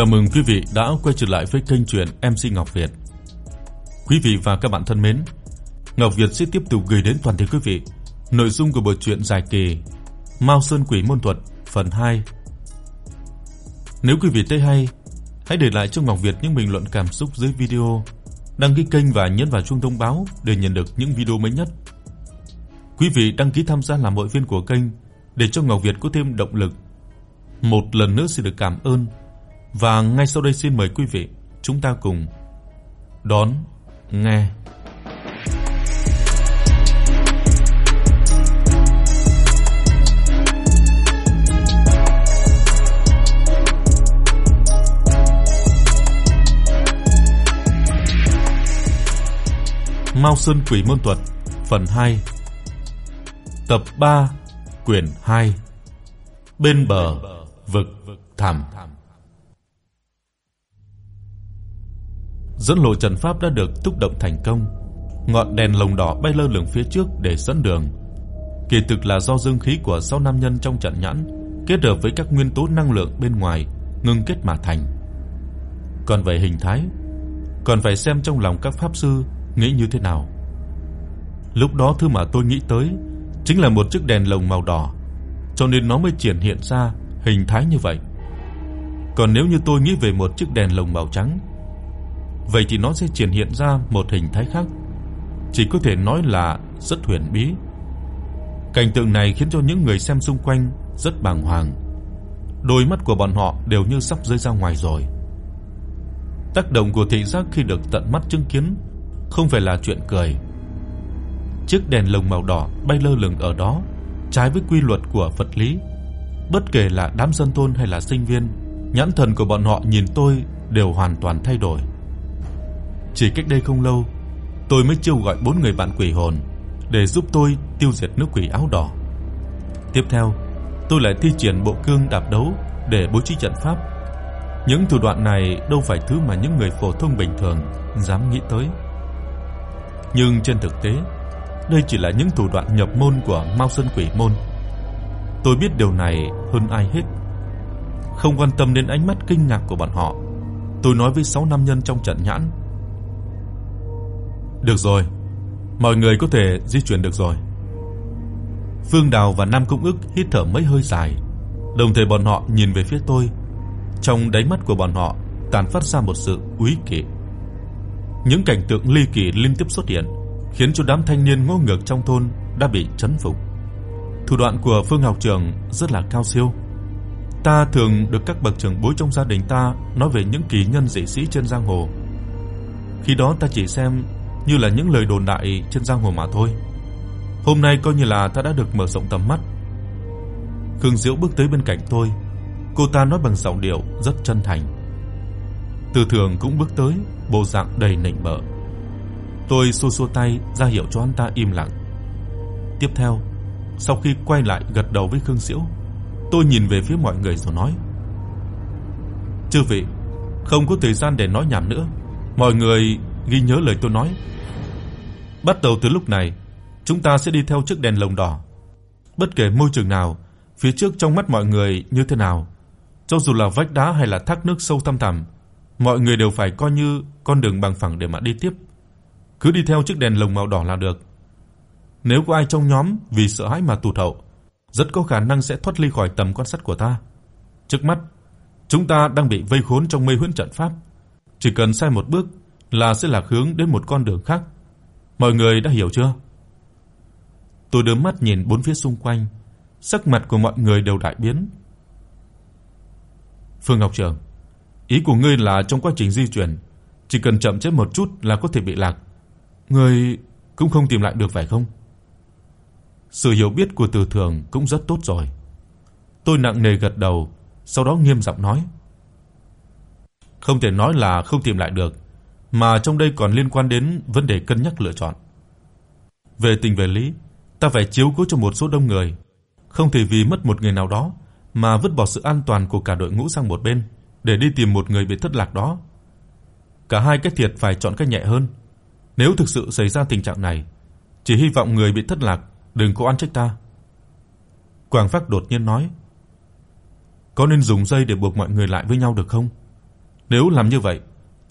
Chào mừng quý vị đã quay trở lại với kênh truyện MC Ngọc Việt. Quý vị và các bạn thân mến, Ngọc Việt sẽ tiếp tục gửi đến toàn thể quý vị nội dung của bộ truyện dài kỳ Mao Sơn Quỷ môn thuật phần 2. Nếu quý vị thấy hay, hãy để lại cho Ngọc Việt những bình luận cảm xúc dưới video, đăng ký kênh và nhấn vào chuông thông báo để nhận được những video mới nhất. Quý vị đăng ký tham gia làm hội viên của kênh để cho Ngọc Việt có thêm động lực. Một lần nữa xin được cảm ơn và ngay sau đây xin mời quý vị chúng ta cùng đón nghe. Mao Sơn Quỷ môn thuật, phần 2 Tập 3 quyển 2 Bên bờ vực thẳm. Dẫn lộ trận pháp đã được thúc động thành công. Ngọn đèn lồng đỏ bay lơ lửng phía trước để dẫn đường. Kỳ thực là do dương khí của sáu nam nhân trong trận nhãn kết hợp với các nguyên tố năng lượng bên ngoài ngưng kết mà thành. Còn về hình thái, còn phải xem trong lòng các pháp sư nghĩ như thế nào. Lúc đó thứ mà tôi nghĩ tới chính là một chiếc đèn lồng màu đỏ, cho nên nó mới triển hiện ra hình thái như vậy. Còn nếu như tôi nghĩ về một chiếc đèn lồng màu trắng, vậy thì nó sẽ triển hiện ra một hình thái khác, chỉ có thể nói là rất huyền bí. Cảnh tượng này khiến cho những người xem xung quanh rất bàng hoàng. Đôi mắt của bọn họ đều như sắp rơi ra ngoài rồi. Tác động của thị giác khi được tận mắt chứng kiến không phải là chuyện cười. Chiếc đèn lồng màu đỏ bay lơ lửng ở đó, trái với quy luật của vật lý. Bất kể là đám dân thôn hay là sinh viên, nhãn thần của bọn họ nhìn tôi đều hoàn toàn thay đổi. Chỉ cách đây không lâu, tôi mới chiêu gọi bốn người bạn quỷ hồn để giúp tôi tiêu diệt nữ quỷ áo đỏ. Tiếp theo, tôi lại thi triển bộ cương đạp đấu để bố trí trận pháp. Những thủ đoạn này đâu phải thứ mà những người phổ thông bình thường dám nghĩ tới. Nhưng trên thực tế, đây chỉ là những thủ đoạn nhập môn của Mao Sơn Quỷ môn. Tôi biết điều này hơn ai hết. Không quan tâm đến ánh mắt kinh ngạc của bọn họ, tôi nói với sáu nam nhân trong trận nhãn được rồi, mọi người có thể di chuyển được rồi. Phương Đào và Nam Cung Ức hít thở mấy hơi dài, đồng thời bọn họ nhìn về phía tôi. Trong đáy mắt của bọn họ tản phát ra một sự uy kỵ. Những cảnh tượng ly kỳ liên tiếp xuất hiện, khiến cho đám thanh niên ngô ngược trong thôn đã bị chấn phục. Thủ đoạn của Phương Học trưởng rất là cao siêu. Ta thường được các bậc trưởng bối trong gia đình ta nói về những kỳ nhân dị sĩ trên giang hồ. Khi đó ta chỉ xem như là những lời đồn đại trên giang hồ mà thôi. Hôm nay coi như là ta đã được mở rộng tầm mắt. Khương Diễu bước tới bên cạnh tôi, cô ta nói bằng giọng điệu rất chân thành. Từ Thường cũng bước tới, bộ dạng đầy nịnh bợ. Tôi xua xua tay ra hiệu cho anh ta im lặng. Tiếp theo, sau khi quay lại gật đầu với Khương Diễu, tôi nhìn về phía mọi người rồi nói: "Chư vị, không có thời gian để nói nhảm nữa, mọi người ghi nhớ lời tôi nói. Bắt đầu từ lúc này, chúng ta sẽ đi theo chiếc đèn lồng đỏ. Bất kể môi trường nào, phía trước trong mắt mọi người như thế nào, cho dù là vách đá hay là thác nước sâu thăm thẳm, mọi người đều phải coi như con đường bằng phẳng để mà đi tiếp. Cứ đi theo chiếc đèn lồng màu đỏ là được. Nếu có ai trong nhóm vì sợ hãi mà tụt hậu, rất có khả năng sẽ thoát ly khỏi tầm quan sát của ta. Trước mắt, chúng ta đang bị vây khốn trong mê huyễn trận pháp, chỉ cần sai một bước là sẽ lạc hướng đến một con đường khác. Mọi người đã hiểu chưa? Tôi đưa mắt nhìn bốn phía xung quanh, sắc mặt của mọi người đều đại biến. Phương Ngọc Trường, ý của ngươi là trong quá trình di chuyển, chỉ cần chậm chạp một chút là có thể bị lạc. Ngươi cũng không tìm lại được phải không? Sự hiểu biết của Từ Thường cũng rất tốt rồi. Tôi nặng nề gật đầu, sau đó nghiêm giọng nói: Không thể nói là không tìm lại được, mà trong đây còn liên quan đến vấn đề cân nhắc lựa chọn. Về tình về lý, ta phải chiếu cố cho một số đông người, không thể vì mất một người nào đó mà vứt bỏ sự an toàn của cả đội ngũ sang một bên để đi tìm một người bị thất lạc đó. Cả hai cái thiệt phải chọn cách nhẹ hơn. Nếu thực sự xảy ra tình trạng này, chỉ hy vọng người bị thất lạc đừng có oan trách ta." Quảng Phác đột nhiên nói. "Có nên dùng dây để buộc mọi người lại với nhau được không? Nếu làm như vậy,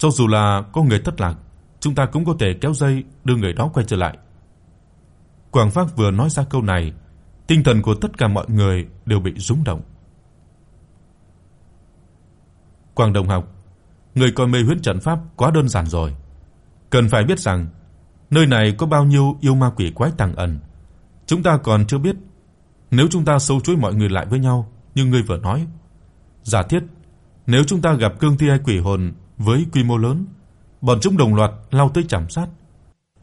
cho dù là có người thất lạc, chúng ta cũng có thể kéo dây đưa người đó quay trở lại. Quảng Phác vừa nói ra câu này, tinh thần của tất cả mọi người đều bị rung động. Quang Đồng học, người coi mê huyễn trận pháp quá đơn giản rồi. Cần phải biết rằng nơi này có bao nhiêu yêu ma quỷ quái tàng ẩn. Chúng ta còn chưa biết. Nếu chúng ta sâu chuỗi mọi người lại với nhau, như ngươi vừa nói, giả thiết nếu chúng ta gặp cương thi hay quỷ hồn với quy mô lớn, bọn chúng đồng loạt lao tới chạm sát,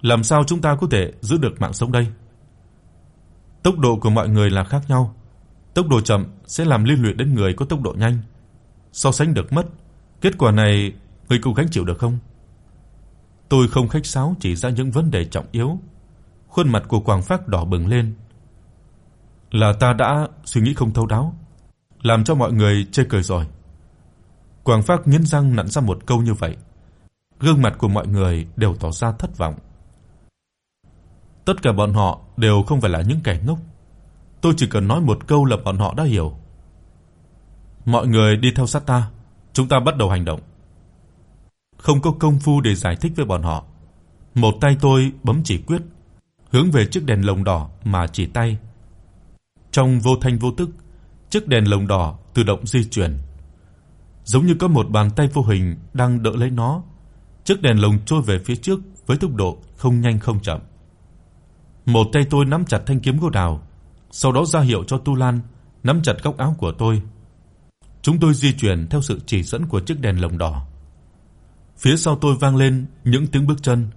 làm sao chúng ta có thể giữ được mạng sống đây? Tốc độ của mọi người là khác nhau. Tốc độ chậm sẽ làm liên lụy đến người có tốc độ nhanh. So sánh được mất, kết quả này người cùng gánh chịu được không? Tôi không khách sáo chỉ ra những vấn đề trọng yếu. Khuôn mặt của Quảng Phác đỏ bừng lên. Là ta đã suy nghĩ không thấu đáo, làm cho mọi người chê cười rồi. Quảng Phác nghiến răng nặn ra một câu như vậy. Gương mặt của mọi người đều tỏ ra thất vọng. Tất cả bọn họ đều không phải là những kẻ ngốc. Tôi chỉ cần nói một câu là bọn họ đã hiểu. Mọi người đi theo sát ta, chúng ta bắt đầu hành động. Không có công phu để giải thích với bọn họ. Một tay tôi bấm chỉ quyết, hướng về chiếc đèn lồng đỏ mà chỉ tay. Trong vô thanh vô tức, chiếc đèn lồng đỏ tự động di chuyển. Giống như có một bàn tay vô hình đang đỡ lấy nó. Chiếc đèn lồng trôi về phía trước với tốc độ không nhanh không chậm. Một tay tôi nắm chặt thanh kiếm gỗ đào, sau đó ra hiệu cho Tu Lan nắm chặt góc áo của tôi. Chúng tôi di chuyển theo sự chỉ dẫn của chiếc đèn lồng đỏ. Phía sau tôi vang lên những tiếng bước chân.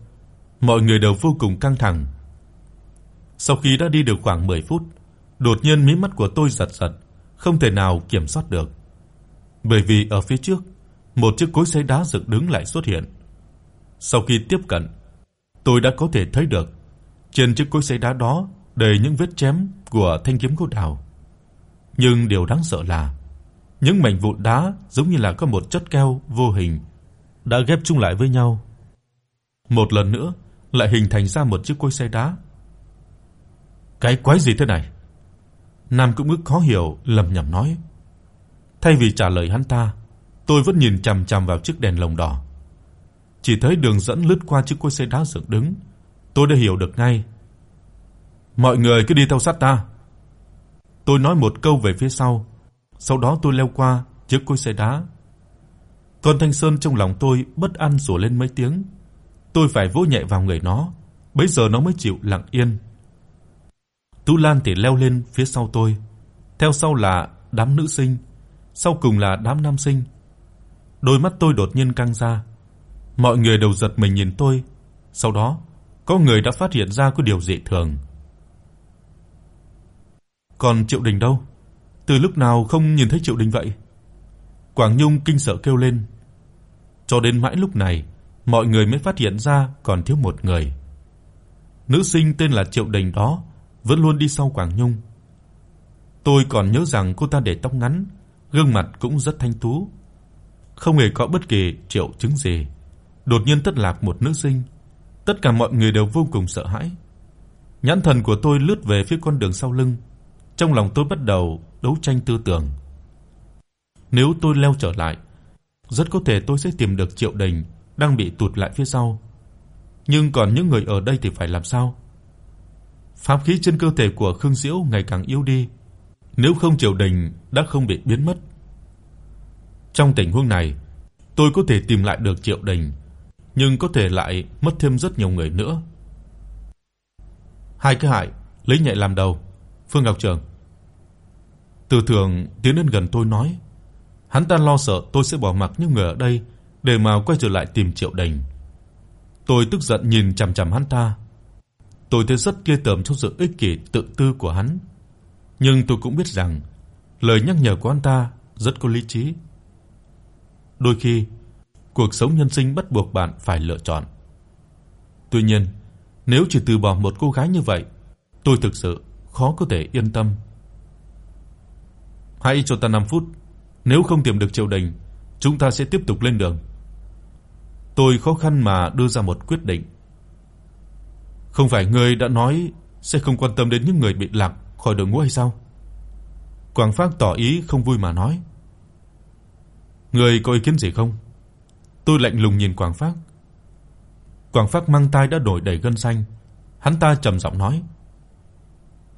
Mọi người đều vô cùng căng thẳng. Sau khi đã đi được khoảng 10 phút, đột nhiên mí mắt của tôi giật giật, không thể nào kiểm soát được. Bởi vì ở phía trước, một chiếc cối xay đá dựng đứng lại xuất hiện. Sau khi tiếp cận, tôi đã có thể thấy được trên chiếc cối xay đá đó đầy những vết chém của thanh kiếm gỗ đào. Nhưng điều đáng sợ là những mảnh vụn đá giống như là có một chất keo vô hình đã ghép chung lại với nhau. Một lần nữa lại hình thành ra một chiếc cối xay đá. Cái quái gì thế này? Nam cũng ức khó hiểu lẩm nhẩm nói. Thay vì trả lời hắn ta, tôi vẫn nhìn chằm chằm vào chiếc đèn lồng đỏ. Chỉ thấy đường dẫn lướt qua chiếc cối xay đá dựng đứng, tôi đã hiểu được ngay. Mọi người cứ đi theo sát ta. Tôi nói một câu về phía sau, sau đó tôi leo qua chiếc cối xay đá. Con Thanh Sơn trong lòng tôi bất an rủa lên mấy tiếng. Tôi phải vỗ nhẹ vào người nó, bấy giờ nó mới chịu lặng yên. Tú Lan thì leo lên phía sau tôi, theo sau là đám nữ sinh, sau cùng là đám nam sinh. Đôi mắt tôi đột nhiên căng ra. Mọi người đều giật mình nhìn tôi, sau đó có người đã phát hiện ra có điều dị thường. Còn Triệu Đình đâu? Từ lúc nào không nhìn thấy Triệu Đình vậy? Quảng Nhung kinh sợ kêu lên. Cho đến mãi lúc này, mọi người mới phát hiện ra còn thiếu một người. Nữ sinh tên là Triệu Đình đó vẫn luôn đi sau Quảng Nhung. Tôi còn nhớ rằng cô ta để tóc ngắn, gương mặt cũng rất thanh tú, không hề có bất kỳ triệu chứng gì. Đột nhiên thất lạc một nữ sinh, tất cả mọi người đều vô cùng sợ hãi. Nhãn thần của tôi lướt về phía con đường sau lưng, trong lòng tôi bắt đầu đấu tranh tư tưởng. Nếu tôi leo trở lại, rất có thể tôi sẽ tìm được Triệu Đình đang bị tụt lại phía sau. Nhưng còn những người ở đây thì phải làm sao? Pháp khí trên cơ thể của Khương Diễu ngày càng yếu đi, nếu không Triệu Đình đã không bị biến mất. Trong tình huống này, tôi có thể tìm lại được Triệu Đình, nhưng có thể lại mất thêm rất nhiều người nữa. Hai cái hại, lấy nhẹ làm đầu. Phương Ngọc Trường. Từ Thường tiến đến gần tôi nói, hắn ta lo sợ tôi sẽ bỏ mặc những người ở đây để mà quay trở lại tìm Triệu Đình. Tôi tức giận nhìn chằm chằm hắn ta. Tôi thấy rất ghê tởm trong sự ích kỷ tự tư của hắn, nhưng tôi cũng biết rằng lời nhắc nhở của anh ta rất có lý trí. Đôi khi, cuộc sống nhân sinh bắt buộc bạn phải lựa chọn. Tuy nhiên, nếu chỉ từ bỏ một cô gái như vậy, tôi thực sự khó có thể yên tâm. Hãy cho ta 5 phút, nếu không tìm được Triệu Đình, chúng ta sẽ tiếp tục lên đường. Tôi khó khăn mà đưa ra một quyết định. Không phải ngươi đã nói sẽ không quan tâm đến những người bị lạc khỏi đội ngũ hay sao? Quảng Phác tỏ ý không vui mà nói. Ngươi có ý kiến gì không? Tôi lạnh lùng nhìn Quảng Phác. Quảng Phác mang tai đã đổi đầy gân xanh, hắn ta trầm giọng nói: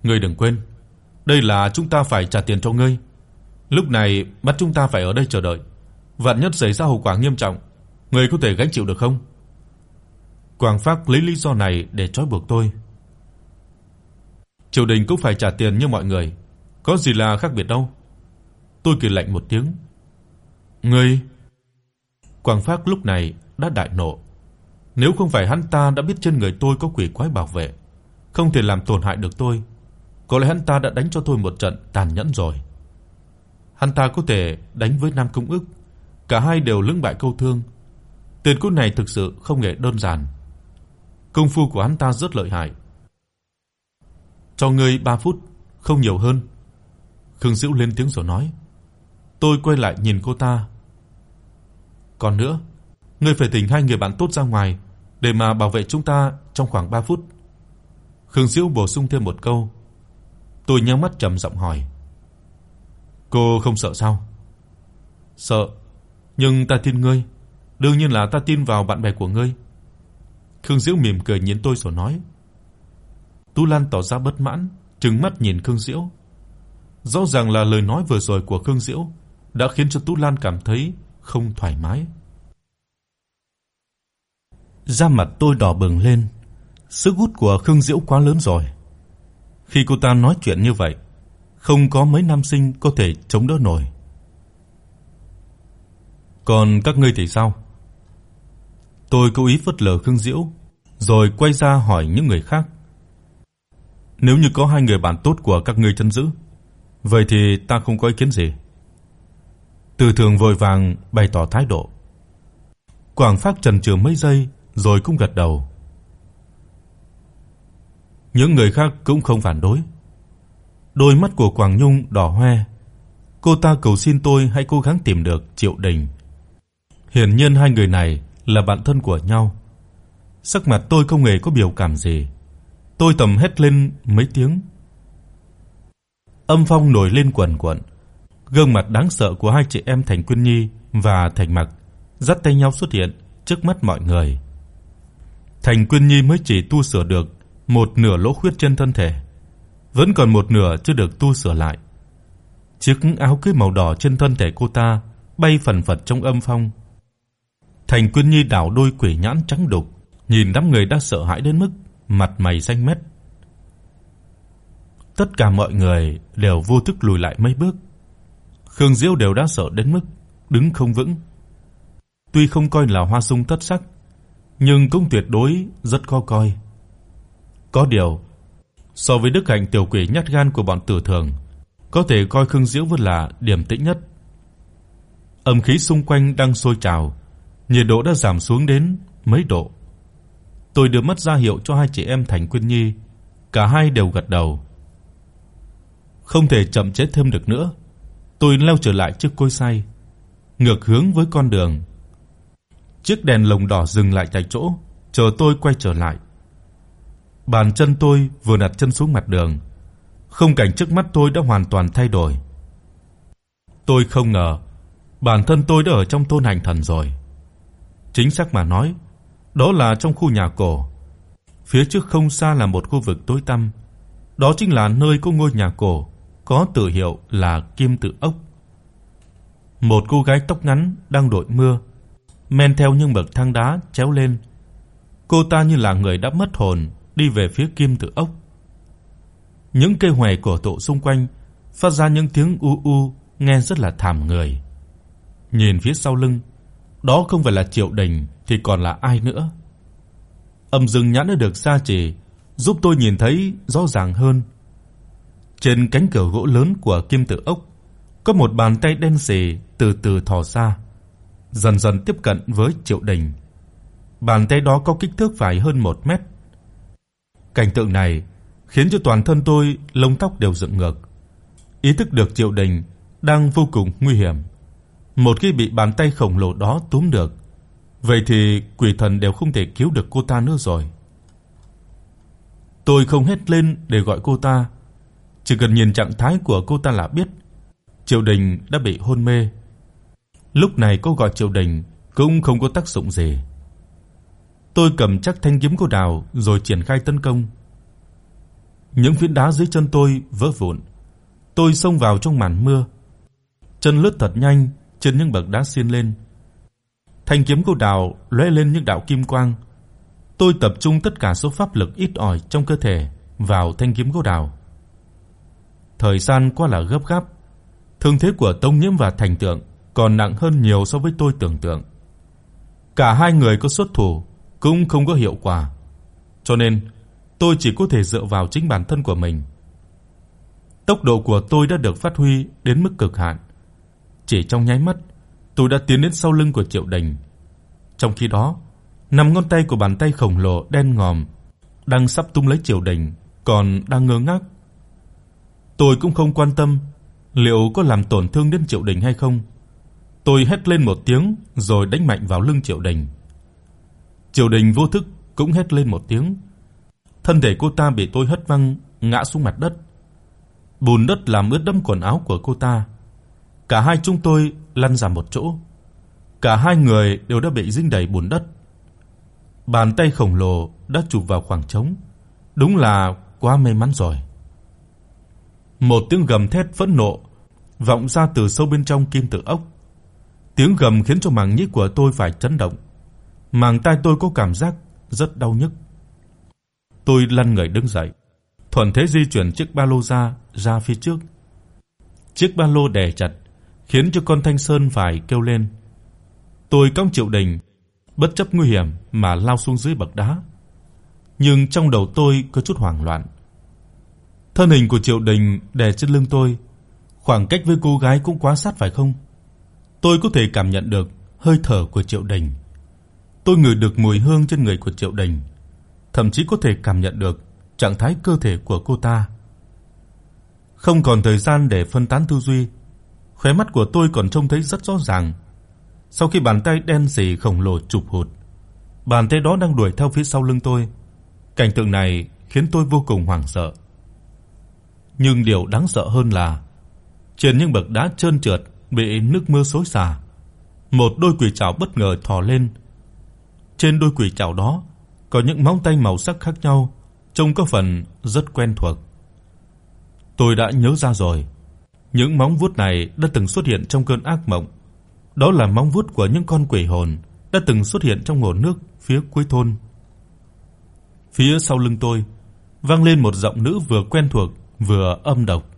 "Ngươi đừng quên, đây là chúng ta phải trả tiền cho ngươi. Lúc này bắt chúng ta phải ở đây chờ đợi, vạn nhất xảy ra hậu quả nghiêm trọng, ngươi có thể gánh chịu được không?" Quảng Phác lấy lý do này để trói buộc tôi. Triều đình cũng phải trả tiền như mọi người, có gì là khác biệt đâu. Tôi cười lạnh một tiếng. Ngươi Quảng Phác lúc này đã đại nộ. Nếu không phải hắn ta đã biết trên người tôi có quỷ quái bảo vệ, không thể làm tổn hại được tôi, có lẽ hắn ta đã đánh cho tôi một trận tàn nhẫn rồi. Hắn ta có thể đánh với Nam Công Ức, cả hai đều lưỡng bại câu thương. Tiền cốt này thực sự không hề đơn giản. Công phu của hắn ta rất lợi hại. Cho ngươi 3 phút, không nhiều hơn." Khương Dữu lên tiếng rồi nói. Tôi quay lại nhìn cô ta. "Còn nữa, ngươi phải thỉnh hai người bạn tốt ra ngoài để mà bảo vệ chúng ta trong khoảng 3 phút." Khương Dữu bổ sung thêm một câu. Tôi nhắm mắt trầm giọng hỏi: "Cô không sợ sao?" "Sợ, nhưng ta tin ngươi, đương nhiên là ta tin vào bạn bè của ngươi." Khương Diễu mỉm cười nhìn tôi rồi nói. Tu Lan tỏ ra bất mãn, trừng mắt nhìn Khương Diễu. Rõ ràng là lời nói vừa rồi của Khương Diễu đã khiến cho Tu Lan cảm thấy không thoải mái. Da mặt tôi đỏ bừng lên, sức hút của Khương Diễu quá lớn rồi. Khi cô ta nói chuyện như vậy, không có mấy nam sinh có thể chống đỡ nổi. Còn các ngươi thì sao? Tôi cố ý phớt lờ Khương Diễu, rồi quay ra hỏi những người khác. Nếu như có hai người bạn tốt của các ngươi chân giữ, vậy thì ta không có ý kiến gì. Từ Thường vội vàng bày tỏ thái độ. Quảng Phác chần chừ mấy giây rồi cũng gật đầu. Những người khác cũng không phản đối. Đôi mắt của Quảng Nhung đỏ hoe. Cô ta cầu xin tôi hãy cố gắng tìm được Triệu Đình. Hiển nhiên hai người này là bạn thân của nhau. Sắc mặt tôi không hề có biểu cảm gì. Tôi tầm hét lên mấy tiếng. Âm phong nổi lên quần quật. Gương mặt đáng sợ của hai chị em Thành Quyên Nhi và Thành Mặc dắt tay nhau xuất hiện trước mắt mọi người. Thành Quyên Nhi mới chỉ tu sửa được một nửa lỗ khuyết trên thân thể, vẫn còn một nửa chưa được tu sửa lại. Chiếc áo cưới màu đỏ trên thân thể cô ta bay phần phật trong âm phong. Thành Quyên Nhi đảo đôi quỷ nhãn trắng đục, nhìn đám người đã sợ hãi đến mức mặt mày xanh mét. Tất cả mọi người đều vô thức lùi lại mấy bước. Khương Diễu đều đã sợ đến mức đứng không vững. Tuy không coi là hoa sung tất sắc, nhưng cũng tuyệt đối rất khó coi. Có điều, so với đức hạnh tiểu quỷ nhát gan của bọn tử thường, có thể coi Khương Diễu vẫn là điểm tĩnh nhất. Âm khí xung quanh đang sôi trào, nhiệt độ đã giảm xuống đến mấy độ. Tôi đưa mắt ra hiệu cho hai chị em Thành Quyên Nhi, cả hai đều gật đầu. Không thể chậm trễ thêm được nữa, tôi leo trở lại chiếc cối xay, ngược hướng với con đường. Chiếc đèn lồng đỏ dừng lại tại chỗ, chờ tôi quay trở lại. Bàn chân tôi vừa đặt chân xuống mặt đường, khung cảnh trước mắt tôi đã hoàn toàn thay đổi. Tôi không ngờ bản thân tôi đã ở trong Tôn Hành Thần rồi. Chính xác mà nói, đó là trong khu nhà cổ. Phía trước không xa là một khu vực tối tăm, đó chính là nơi có ngôi nhà cổ có tự hiệu là Kim Tự Ốc. Một cô gái tóc ngắn đang đội mưa, men theo những bậc thang đá chéo lên. Cô ta như là người đã mất hồn đi về phía Kim Tự Ốc. Những cây hoè cổ thụ xung quanh phát ra những tiếng u u nghe rất là thảm người. Nhìn phía sau lưng, đó không phải là Triệu Đình thì còn là ai nữa? Âm Dương nhãn đã được gia trì, giúp tôi nhìn thấy rõ ràng hơn. Trên cánh cửa gỗ lớn của kim tự ốc, có một bàn tay đen sì từ từ thò ra, dần dần tiếp cận với Triệu Đình. Bàn tay đó có kích thước phải hơn 1 mét. Cảnh tượng này khiến cho toàn thân tôi lông tóc đều dựng ngược. Ý thức được Triệu Đình đang vô cùng nguy hiểm. Một khi bị bàn tay khổng lồ đó túm được, vậy thì quỷ thần đều không thể cứu được cô ta nữa rồi. Tôi không hét lên để gọi cô ta, chỉ cần nhìn trạng thái của cô ta là biết Triệu Đình đã bị hôn mê. Lúc này cô gọi Triệu Đình cũng không có tác dụng gì. Tôi cầm chắc thanh kiếm cô đào rồi triển khai tấn công. Những phiến đá dưới chân tôi vỡ vụn. Tôi xông vào trong màn mưa. Chân lướt thật nhanh trên những bậc đá xiên lên. Thanh kiếm cô đào lóe lên những đạo kim quang. Tôi tập trung tất cả số pháp lực ít ỏi trong cơ thể vào thanh kiếm cô đào. Thời gian qua là gấp gáp. Thương thế của Tông Nhiễm và Thành Tượng còn nặng hơn nhiều so với tôi tưởng tượng. Cả hai người có xuất thủ cũng không có hiệu quả. Cho nên, tôi chỉ có thể dựa vào chính bản thân của mình. Tốc độ của tôi đã được phát huy đến mức cực hạn. Chỉ trong nháy mắt, tôi đã tiến đến sau lưng của Triệu Đình. Trong khi đó, năm ngón tay của bàn tay khổng lồ đen ngòm đang sắp tung lấy Triệu Đình, còn đang ngơ ngác. Tôi cũng không quan tâm liệu có làm tổn thương đến Triệu Đình hay không. Tôi hét lên một tiếng rồi đánh mạnh vào lưng Triệu Đình. Triệu Đình vô thức cũng hét lên một tiếng. Thân thể cô ta bị tôi hất văng ngã xuống mặt đất. Bùn đất làm ướt đẫm quần áo của cô ta. Cả hai chúng tôi lăn ra một chỗ. Cả hai người đều đã bị dính đầy bùn đất. Bàn tay khổng lồ đã chụp vào khoảng trống. Đúng là quá may mắn rồi. Một tiếng gầm thét phẫn nộ vọng ra từ sâu bên trong kim tự ốc. Tiếng gầm khiến cho màng nhĩ của tôi phải chấn động. Màng tai tôi có cảm giác rất đau nhức. Tôi lăn người đứng dậy, thuận thế di chuyển chiếc ba lô ra ra phía trước. Chiếc ba lô đè chặt, khiến cho con Thanh Sơn phải kêu lên. Tôi cong Triệu Đình, bất chấp nguy hiểm mà lao xuống dưới bậc đá. Nhưng trong đầu tôi có chút hoảng loạn. Thân hình của Triệu Đình đè trên lưng tôi, khoảng cách với cô gái cũng quá sát phải không? Tôi có thể cảm nhận được hơi thở của Triệu Đình. Tôi ngửi được mùi hương trên người của Triệu Đình, thậm chí có thể cảm nhận được trạng thái cơ thể của cô ta. Không còn thời gian để phân tán tư duy, khóe mắt của tôi còn trông thấy rất rõ ràng. Sau khi bàn tay đen sì khổng lồ chụp hụt, bàn tay đó đang đuổi theo phía sau lưng tôi. Cảnh tượng này khiến tôi vô cùng hoảng sợ. Nhưng điều đáng sợ hơn là trên những bậc đá trơn trượt bị nước mưa xối xả, một đôi quỷ trảo bất ngờ thò lên. Trên đôi quỷ trảo đó có những móng tay màu sắc khác nhau, trông có phần rất quen thuộc. Tôi đã nhớ ra rồi. Những móng vuốt này đã từng xuất hiện trong cơn ác mộng. Đó là móng vuốt của những con quỷ hồn đã từng xuất hiện trong hồ nước phía cuối thôn. Phía sau lưng tôi vang lên một giọng nữ vừa quen thuộc vừa âm độc.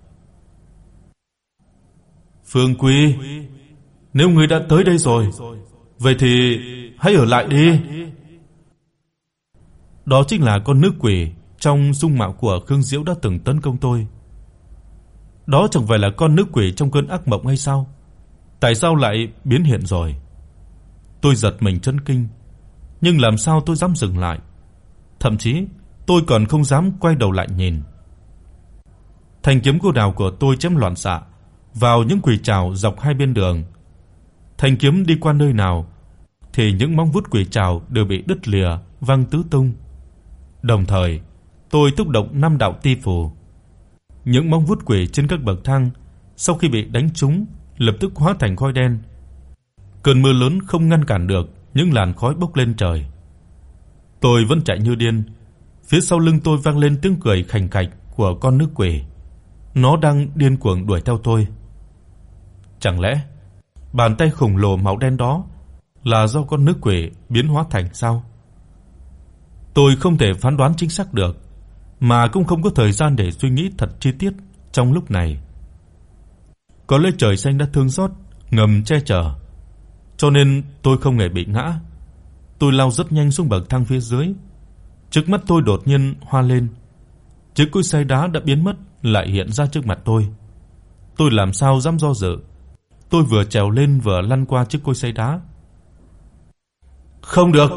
Phương Quý, nếu ngươi đã tới đây rồi, vậy thì hãy ở lại đi. Đó chính là con nữ quỷ trong dung mạo của Khương Diễu đã từng tấn công tôi. Đó chẳng phải là con nữ quỷ trong cơn ác mộng hay sao? Tại sao lại biến hiện rồi? Tôi giật mình chấn kinh, nhưng làm sao tôi dám dừng lại? Thậm chí, tôi còn không dám quay đầu lại nhìn. Thanh kiếm cô đào của tôi chém loạn xạ vào những quỷ trảo dọc hai bên đường. Thanh kiếm đi qua nơi nào thì những móng vuốt quỷ trảo đều bị đứt lìa, văng tứ tung. Đồng thời, tôi thúc động năm đạo ti phù. Những móng vuốt quỷ trên các bậc thang sau khi bị đánh trúng, lập tức hóa thành khói đen. Cơn mưa lớn không ngăn cản được những làn khói bốc lên trời. Tôi vẫn chạy như điên. Phía sau lưng tôi vang lên tiếng cười khành khạch của con nước quỷ. Nó đang điên cuồng đuổi theo tôi. Chẳng lẽ bàn tay khổng lồ màu đen đó là do con nước quỷ biến hóa thành sao? Tôi không thể phán đoán chính xác được, mà cũng không có thời gian để suy nghĩ thật chi tiết trong lúc này. Có lẽ trời xanh đã thương xót, ngầm che chở, cho nên tôi không hề bị ngã. Tôi lao rất nhanh xuống bậc thang phía dưới. Trước mắt tôi đột nhiên hoa lên. Chiếc cối xay đá đã biến mất lại hiện ra trước mặt tôi. Tôi làm sao dám do dự. Tôi vừa trèo lên vừa lăn qua chiếc cối xay đá. Không được.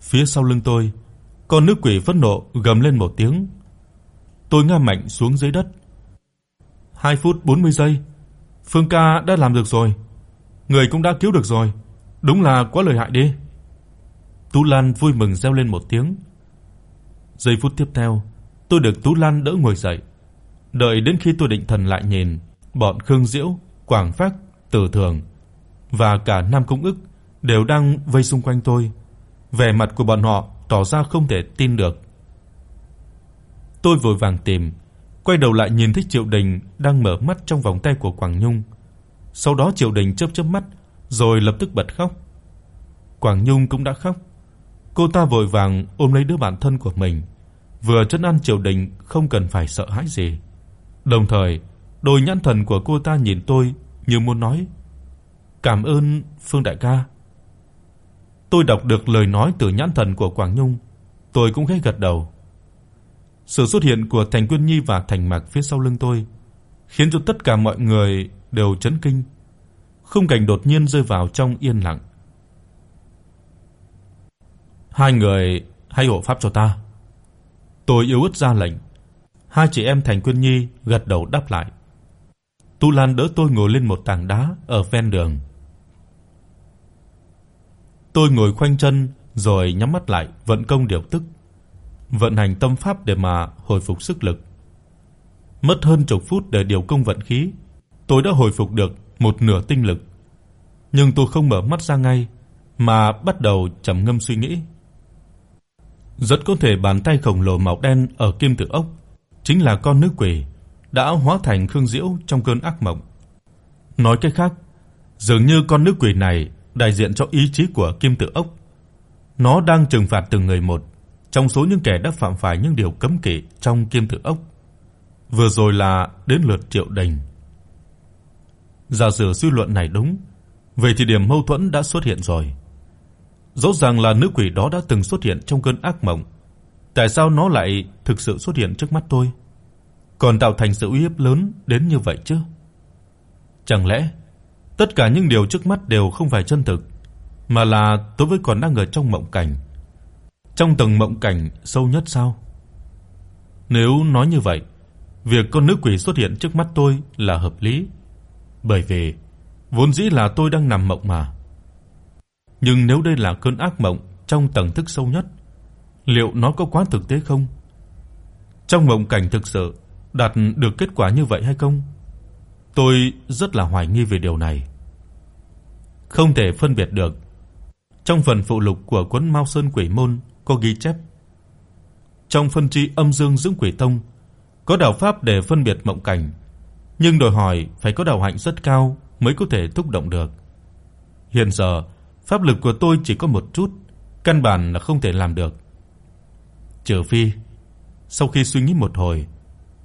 Phía sau lưng tôi, con nữ quỷ phẫn nộ gầm lên một tiếng. Tôi ngã mạnh xuống dưới đất. 2 phút 40 giây. Phương ca đã làm được rồi. Người cũng đã cứu được rồi. Đúng là quá lợi hại đi. Tú Lan vui mừng reo lên một tiếng. Giây phút tiếp theo, tôi được Tú Lan đỡ ngồi dậy. Đợi đến khi tôi định thần lại nhìn, bọn Khương Diễu, Quảng Phác, Tử Thường và cả Nam Công Ức đều đang vây xung quanh tôi, vẻ mặt của bọn họ tỏ ra không thể tin được. Tôi vội vàng tìm, quay đầu lại nhìn thấy Triệu Đình đang mở mắt trong vòng tay của Quảng Nhung. Sau đó Triệu Đình chớp chớp mắt rồi lập tức bật khóc. Quảng Nhung cũng đã khóc. Cô ta vội vàng ôm lấy đứa bạn thân của mình, vừa trấn an Triệu Đình không cần phải sợ hãi gì. Đồng thời, đôi nhãn thần của cô ta nhìn tôi như muốn nói: "Cảm ơn Phương đại ca." Tôi đọc được lời nói từ nhãn thần của Quảng Nhung, tôi cũng khẽ gật đầu. Sự xuất hiện của Thành Quyên Nhi và Thành Mạc phía sau lưng tôi khiến cho tất cả mọi người đều chấn kinh. Khung cảnh đột nhiên rơi vào trong yên lặng. Hai người hãy hộ pháp cho ta. Tôi yếu ớt ra lệnh. Hai chị em Thành Quyên Nhi gật đầu đáp lại. Tu Lan đỡ tôi ngồi lên một tảng đá ở ven đường. Tôi ngồi khoanh chân rồi nhắm mắt lại vận công điều tức, vận hành tâm pháp để mà hồi phục sức lực. Mất hơn chục phút để điều công vận khí, tôi đã hồi phục được một nửa tinh lực. Nhưng tôi không mở mắt ra ngay mà bắt đầu trầm ngâm suy nghĩ. Rất có thể bàn tay khổng lồ màu đen ở kim tự ốc chính là con nữ quỷ đã hóa thành Khương Diễu trong cơn ác mộng. Nói cách khác, dường như con nữ quỷ này đại diện cho ý chí của kim tự ốc. Nó đang trừng phạt từng người một trong số những kẻ đã phạm phải những điều cấm kỵ trong kim tự ốc. Vừa rồi là đến lượt Triệu Đình. Giả sử suy luận này đúng, vậy thì điểm mâu thuẫn đã xuất hiện rồi. Rõ ràng là nữ quỷ đó đã từng xuất hiện trong cơn ác mộng, tại sao nó lại thực sự xuất hiện trước mắt tôi? Còn tạo thành sự uy hiếp lớn đến như vậy chứ? Chẳng lẽ tất cả những điều trước mắt đều không phải chân thực, mà là tôi vẫn còn đang ở trong mộng cảnh. Trong tầng mộng cảnh sâu nhất sao? Nếu nói như vậy, việc con nữ quỷ xuất hiện trước mắt tôi là hợp lý, bởi vì vốn dĩ là tôi đang nằm mộng mà. Nhưng nếu đây là cơn ác mộng trong tầng thức sâu nhất, liệu nó có quá thực tế không? Trong mộng cảnh thực sự đạt được kết quả như vậy hay không? Tôi rất là hoài nghi về điều này. Không thể phân biệt được. Trong phần phụ lục của cuốn Mao Sơn Quỷ môn có ghi chép trong phân chi âm dương dưỡng quỷ tông có đạo pháp để phân biệt mộng cảnh, nhưng đòi hỏi phải có đạo hạnh rất cao mới có thể thúc động được. Hiện giờ, pháp lực của tôi chỉ có một chút, căn bản là không thể làm được. Trừ phi, sau khi suy nghĩ một hồi,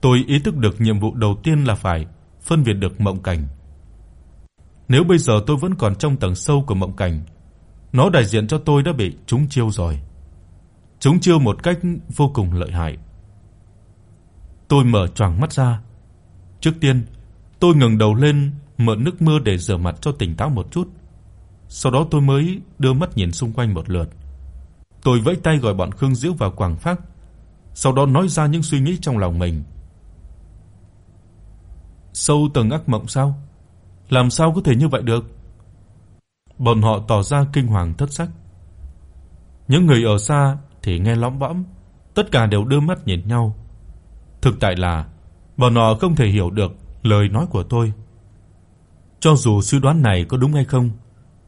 tôi ý thức được nhiệm vụ đầu tiên là phải phân biệt được mộng cảnh. Nếu bây giờ tôi vẫn còn trong tầng sâu của mộng cảnh, nó đại diện cho tôi đã bị trúng chiêu rồi. Trúng chiêu một cách vô cùng lợi hại. Tôi mở choàng mắt ra. Trước tiên, tôi ngẩng đầu lên mượn nước mưa để rửa mặt cho tỉnh táo một chút. Sau đó tôi mới đưa mắt nhìn xung quanh một lượt. Tôi vẫy tay gọi bọn Khương Diễu và Quảng Phác, sau đó nói ra những suy nghĩ trong lòng mình. Sâu tầng ác mộng sao? Làm sao có thể như vậy được? Bọn họ tỏ ra kinh hoàng thất sắc. Những người ở xa thì nghe lõm bõm, tất cả đều đưa mắt nhìn nhau. Thực tại là bọn họ không thể hiểu được lời nói của tôi. Cho dù suy đoán này có đúng hay không,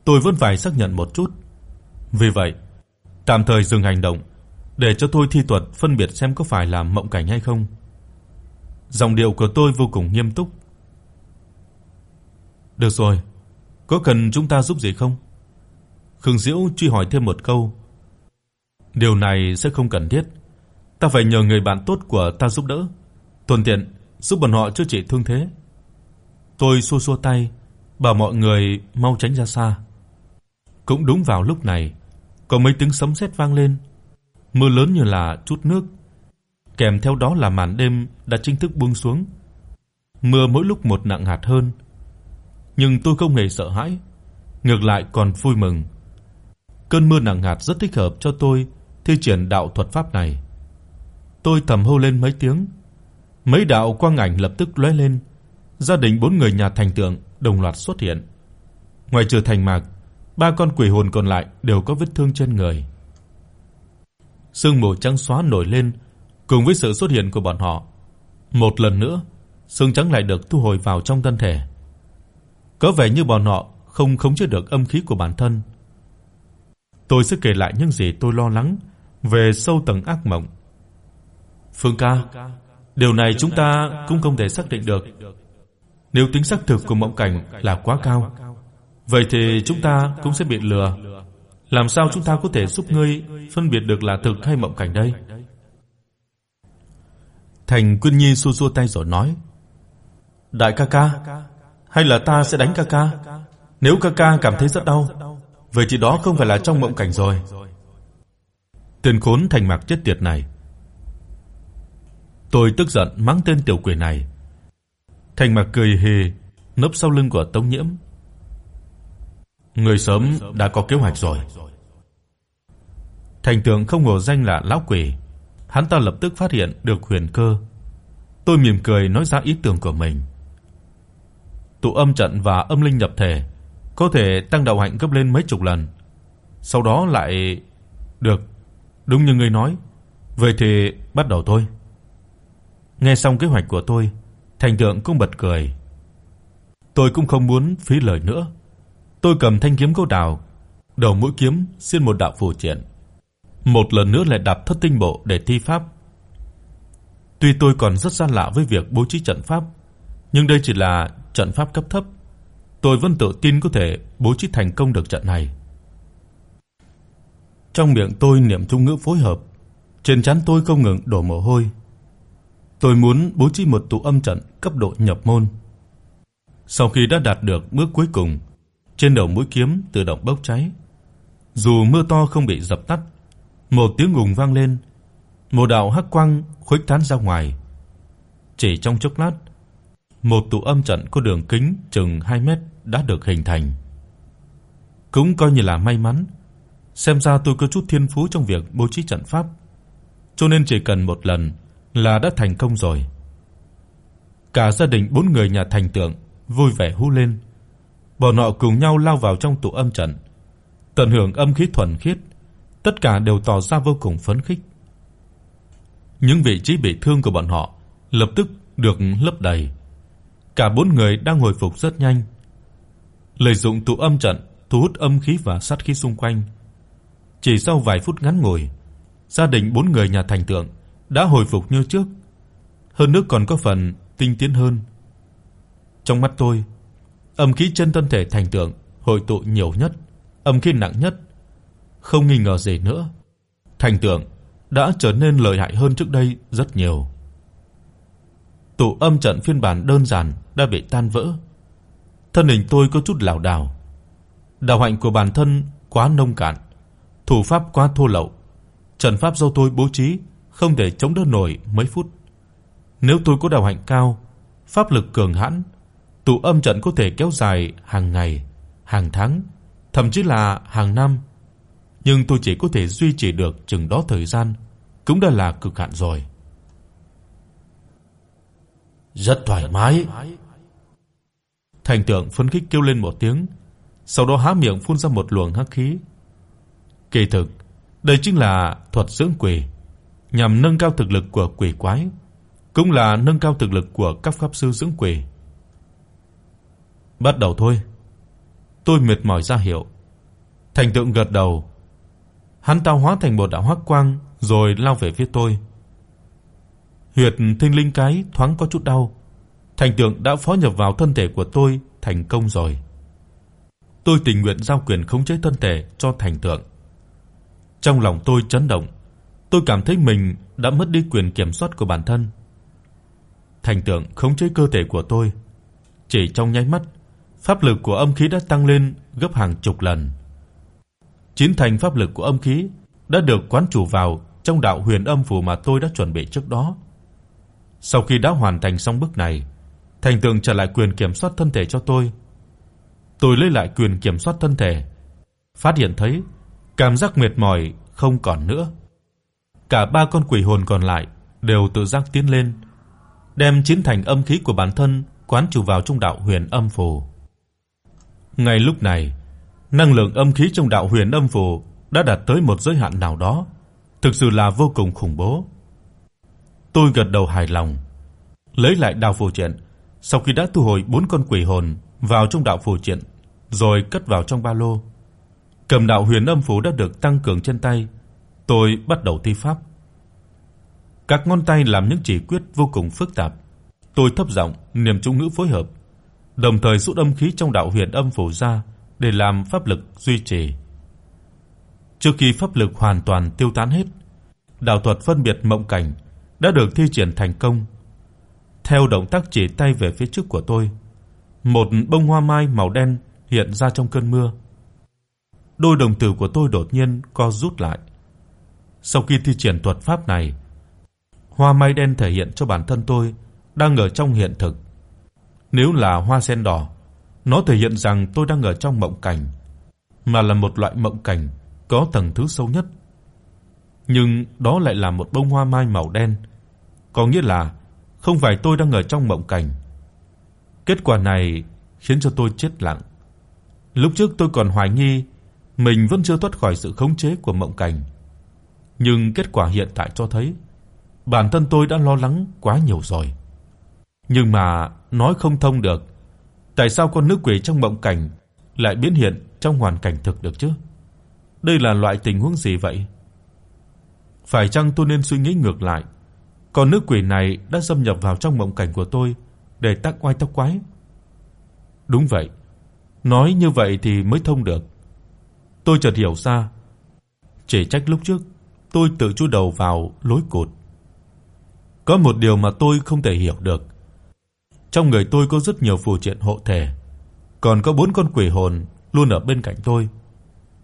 tôi vẫn phải xác nhận một chút. Vì vậy, tạm thời dừng hành động để cho tôi thi thuật phân biệt xem có phải là mộng cảnh hay không. Giọng điệu của tôi vô cùng nghiêm túc. Được rồi, có cần chúng ta giúp gì không? Khương Diễu truy hỏi thêm một câu. Điều này sẽ không cần thiết. Ta phải nhờ người bạn tốt của ta giúp đỡ, thuận tiện giúp bọn họ chữa trị thương thế. Tôi xua xua tay, bảo mọi người mau tránh ra xa. Cũng đúng vào lúc này, có mấy tiếng sấm sét vang lên. Mưa lớn như là chút nước, kèm theo đó là màn đêm đã chính thức buông xuống. Mưa mỗi lúc một nặng hạt hơn nhưng tôi không hề sợ hãi, ngược lại còn vui mừng. Cơn mưa nặng hạt rất thích hợp cho tôi thi triển đạo thuật pháp này. Tôi thầm hô lên mấy tiếng, mấy đạo quang ảnh lập tức lóe lên, gia đình bốn người nhà thành tượng đồng loạt xuất hiện. Ngoài trừ thành mạc, ba con quỷ hồn còn lại đều có vết thương trên người. Sương mù trắng xóa nổi lên cùng với sự xuất hiện của bọn họ. Một lần nữa, sương trắng lại được thu hồi vào trong thân thể. Có vẻ như bọn họ không khống chế được âm khí của bản thân, tôi sẽ kể lại những gì tôi lo lắng về sâu tầng ác mộng. Phương ca, điều này chúng ta cũng không thể xác định được. Nếu tính xác thực của mộng cảnh là quá cao, vậy thì chúng ta cũng sẽ bị lừa. Làm sao chúng ta có thể giúp ngươi phân biệt được là thực hay mộng cảnh đây? Thành Quyên Nhi xua xua tay rồi nói: "Đại ca ca, hay là ta sẽ đánh ca ca? Nếu ca ca cảm thấy rất đau, vậy thì đó không phải là trong mộng cảnh rồi." Tên khốn thành mạc chết tiệt này. Tôi tức giận mắng tên tiểu quỷ này. Thành mạc cười hề nấp sau lưng của Tống Nhiễm. Người sớm đã có kế hoạch rồi. Thành tượng không ngờ danh là lão quỷ, hắn ta lập tức phát hiện được huyền cơ. Tôi mỉm cười nói ra ý tưởng của mình. Tụ âm trận và âm linh nhập thể có thể tăng đạo hạnh gấp lên mấy chục lần. Sau đó lại được, đúng như ngươi nói. Vậy thì bắt đầu thôi. Nghe xong kế hoạch của tôi, Thành Tượng cũng bật cười. Tôi cũng không muốn phí lời nữa. Tôi cầm thanh kiếm gỗ đào, đầu mũi kiếm xuyên một đạo phù triện. Một lần nữa lại đạp thất tinh bộ để thi pháp. Tuy tôi còn rất xa lạ với việc bố trí trận pháp, nhưng đây chỉ là trận pháp cấp thấp. Tôi vẫn tự tin có thể bố trí thành công được trận này. Trong miệng tôi niệm trung ngữ phối hợp, trên trán tôi không ngừng đổ mồ hôi. Tôi muốn bố trí một tụ âm trận cấp độ nhập môn. Sau khi đã đạt được bước cuối cùng, trên đầu mũi kiếm tự động bốc cháy. Dù mưa to không bị dập tắt, một tiếng ùng vang lên, một đạo hắc quang khuếch tán ra ngoài. Chỉ trong chốc lát, một tụ âm trận có đường kính chừng 2 mét đã được hình thành. Cũng coi như là may mắn, xem ra tôi có chút thiên phú trong việc bố trí trận pháp, cho nên chỉ cần một lần là đã thành công rồi. Cả gia đình bốn người nhà Thành Tượng vui vẻ hú lên. Bọn họ cùng nhau lao vào trong tụ âm trận, tận hưởng âm khí thuần khiết, tất cả đều tỏ ra vô cùng phấn khích. Những vị trí bị thương của bọn họ lập tức được lấp đầy. Cả bốn người đang hồi phục rất nhanh. Lợi dụng tụ âm trận thu hút âm khí và sát khí xung quanh. Chỉ sau vài phút ngắn ngủi, gia đình bốn người nhà Thành Tượng đã hồi phục như trước, hơn nữa còn có phần tinh tiến hơn. Trong mắt tôi, âm khí chân thân thể Thành Tượng hội tụ nhiều nhất, âm khí nặng nhất. Không nghi ngờ gì nữa, Thành Tượng đã trở nên lợi hại hơn trước đây rất nhiều. Tụ âm trận phiên bản đơn giản đã bị tan vỡ. Thân hình tôi có chút lảo đảo. Đạo hạnh của bản thân quá nông cạn, thủ pháp quá thô lậu. Trận pháp do tôi bố trí không thể chống đỡ nổi mấy phút. Nếu tôi có đạo hạnh cao, pháp lực cường hãn, tụ âm trận có thể kéo dài hàng ngày, hàng tháng, thậm chí là hàng năm. Nhưng tôi chỉ có thể duy trì được chừng đó thời gian, cũng đã là cực hạn rồi. Rất thoải mái. Thành Tượng phấn khích kêu lên một tiếng, sau đó há miệng phun ra một luồng hắc khí. Kỳ thực, đây chính là thuật dưỡng quỷ nhằm nâng cao thực lực của quỷ quái, cũng là nâng cao thực lực của các pháp sư dưỡng quỷ. Bắt đầu thôi. Tôi mệt mỏi ra hiệu. Thành Tượng gật đầu. Hắn ta hóa thành một đạo hắc quang rồi lao về phía tôi. Huyệt thinh linh cái thoáng có chút đau. Thành Tượng đã phó nhập vào thân thể của tôi thành công rồi. Tôi tình nguyện giao quyền khống chế thân thể cho Thành Tượng. Trong lòng tôi chấn động, tôi cảm thấy mình đã mất đi quyền kiểm soát của bản thân. Thành tượng khống chế cơ thể của tôi, chỉ trong nháy mắt, pháp lực của âm khí đã tăng lên gấp hàng chục lần. Chín thành pháp lực của âm khí đã được quán chủ vào trong đạo huyền âm phù mà tôi đã chuẩn bị trước đó. Sau khi đã hoàn thành xong bước này, Thành tường trả lại quyền kiểm soát thân thể cho tôi. Tôi lấy lại quyền kiểm soát thân thể, phát hiện thấy cảm giác mệt mỏi không còn nữa. Cả ba con quỷ hồn còn lại đều tự giác tiến lên, đem chiến thành âm khí của bản thân quán chủ vào trong đạo huyền âm phù. Ngay lúc này, năng lượng âm khí trong đạo huyền âm phù đã đạt tới một giới hạn nào đó, thực sự là vô cùng khủng bố. Tôi gật đầu hài lòng, lấy lại đạo phù triện, sau khi đã thu hồi bốn con quỷ hồn vào trong đạo phù triện, rồi cất vào trong ba lô. Cầm đạo huyền âm phù đã được tăng cường trên tay, tôi bắt đầu thi pháp. Các ngón tay làm những chỉ quyết vô cùng phức tạp. Tôi thấp giọng niệm chú ngữ phối hợp, đồng thời rút âm khí trong đạo huyền âm phù ra để làm pháp lực duy trì. Trước khi pháp lực hoàn toàn tiêu tán hết, đạo thuật phân biệt mộng cảnh đã được thi triển thành công. Theo động tác chỉ tay về phía trước của tôi, một bông hoa mai màu đen hiện ra trong cơn mưa. Đôi đồng tử của tôi đột nhiên co rút lại. Sau khi thi triển thuật pháp này, hoa mai đen thể hiện cho bản thân tôi đang ở trong hiện thực. Nếu là hoa sen đỏ, nó thể hiện rằng tôi đang ở trong mộng cảnh, mà là một loại mộng cảnh có tầng thứ sâu nhất. Nhưng đó lại là một bông hoa mai màu đen, có nghĩa là không phải tôi đang ở trong mộng cảnh. Kết quả này khiến cho tôi chết lặng. Lúc trước tôi còn hoài nghi mình vẫn chưa thoát khỏi sự khống chế của mộng cảnh, nhưng kết quả hiện tại cho thấy bản thân tôi đã lo lắng quá nhiều rồi. Nhưng mà nói không thông được, tại sao con nữ quỷ trong mộng cảnh lại biến hiện trong hoàn cảnh thực được chứ? Đây là loại tình huống gì vậy? Phải chăng tôi nên suy nghĩ ngược lại, còn nữ quỷ này đã xâm nhập vào trong mộng cảnh của tôi để tác oai tác quái? Đúng vậy, nói như vậy thì mới thông được. Tôi chợt hiểu ra, chỉ trách lúc trước tôi tự chui đầu vào lối cột Có một điều mà tôi không thể hiểu được. Trong người tôi có rất nhiều phù triện hộ thể, còn có bốn con quỷ hồn luôn ở bên cạnh tôi.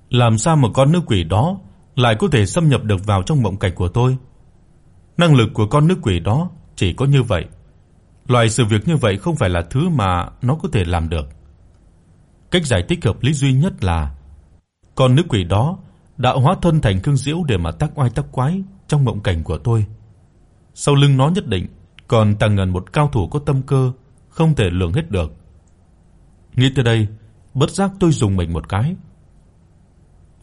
Làm sao mà con nữ quỷ đó lại có thể xâm nhập được vào trong mộng cảnh của tôi? Năng lực của con nữ quỷ đó chỉ có như vậy. Loại sự việc như vậy không phải là thứ mà nó có thể làm được. Cách giải thích hợp lý duy nhất là con nữ quỷ đó đã hóa thân thành Cương Diễu để mà tác oai tác quái trong mộng cảnh của tôi. Sau lưng nó nhất định còn tàng ngần một cao thủ có tâm cơ không thể lường hết được. Nghĩ tới đây, bất giác tôi dùng mình một cái.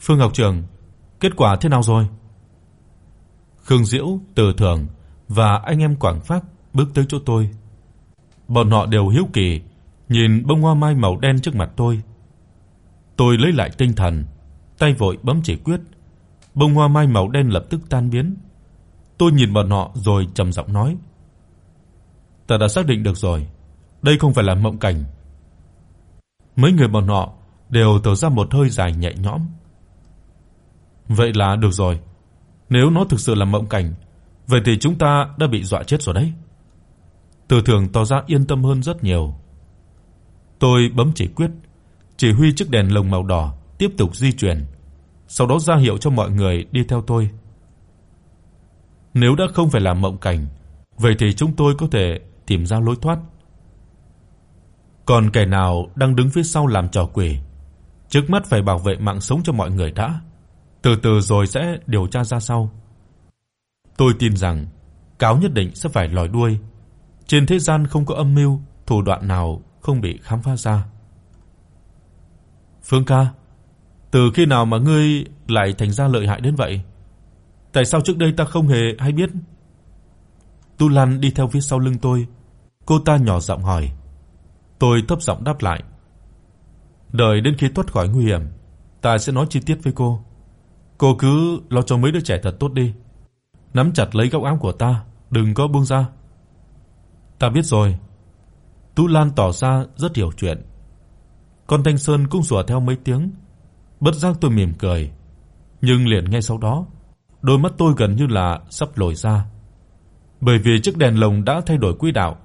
Phương Ngọc Trường, kết quả thế nào rồi? Khương Diễu, Từ Thường và anh em Quảng Phác bước tới chỗ tôi. Bọn họ đều hiếu kỳ nhìn bông hoa mai màu đen trước mặt tôi. Tôi lấy lại tinh thần, tay vội bấm chỉ quyết, bông hoa mai màu đen lập tức tan biến. Tôi nhìn bọn họ rồi trầm giọng nói: "Ta đã xác định được rồi, đây không phải là mộng cảnh." Mấy người bọn họ đều thở ra một hơi dài nhẹ nhõm. Vậy là được rồi. Nếu nó thực sự là mộng cảnh, vậy thì chúng ta đã bị dọa chết rồi đấy. Từ Thường tỏ ra yên tâm hơn rất nhiều. Tôi bấm chỉ quyết, chỉ huy chiếc đèn lồng màu đỏ tiếp tục di chuyển, sau đó ra hiệu cho mọi người đi theo tôi. Nếu đã không phải là mộng cảnh, vậy thì chúng tôi có thể tìm ra lối thoát. Còn kẻ nào đang đứng phía sau làm trò quỷ, trước mắt phải bảo vệ mạng sống cho mọi người đã, từ từ rồi sẽ điều tra ra sau. Tôi tin rằng cáo nhất định sẽ phải lòi đuôi. Trên thế gian không có âm mưu, thủ đoạn nào không bị khám phá ra. Phương ca, từ khi nào mà ngươi lại thành ra lợi hại đến vậy? Tại sao trước đây ta không hề hay biết? Tu Lan đi theo phía sau lưng tôi, cô ta nhỏ giọng hỏi. Tôi thấp giọng đáp lại. Đợi đến khi thoát khỏi nguy hiểm, ta sẽ nói chi tiết với cô. Cô cứ lo cho mấy đứa trẻ thật tốt đi. Nắm chặt lấy góc áo của ta, đừng có buông ra. Ta biết rồi. Tu Lan tỏ ra rất hiểu chuyện. Con Thanh Sơn cũng rủa theo mấy tiếng. Bất giác tôi mỉm cười, nhưng liền ngay sau đó, đôi mắt tôi gần như là sắp lồi ra. Bởi vì chiếc đèn lồng đã thay đổi quỹ đạo,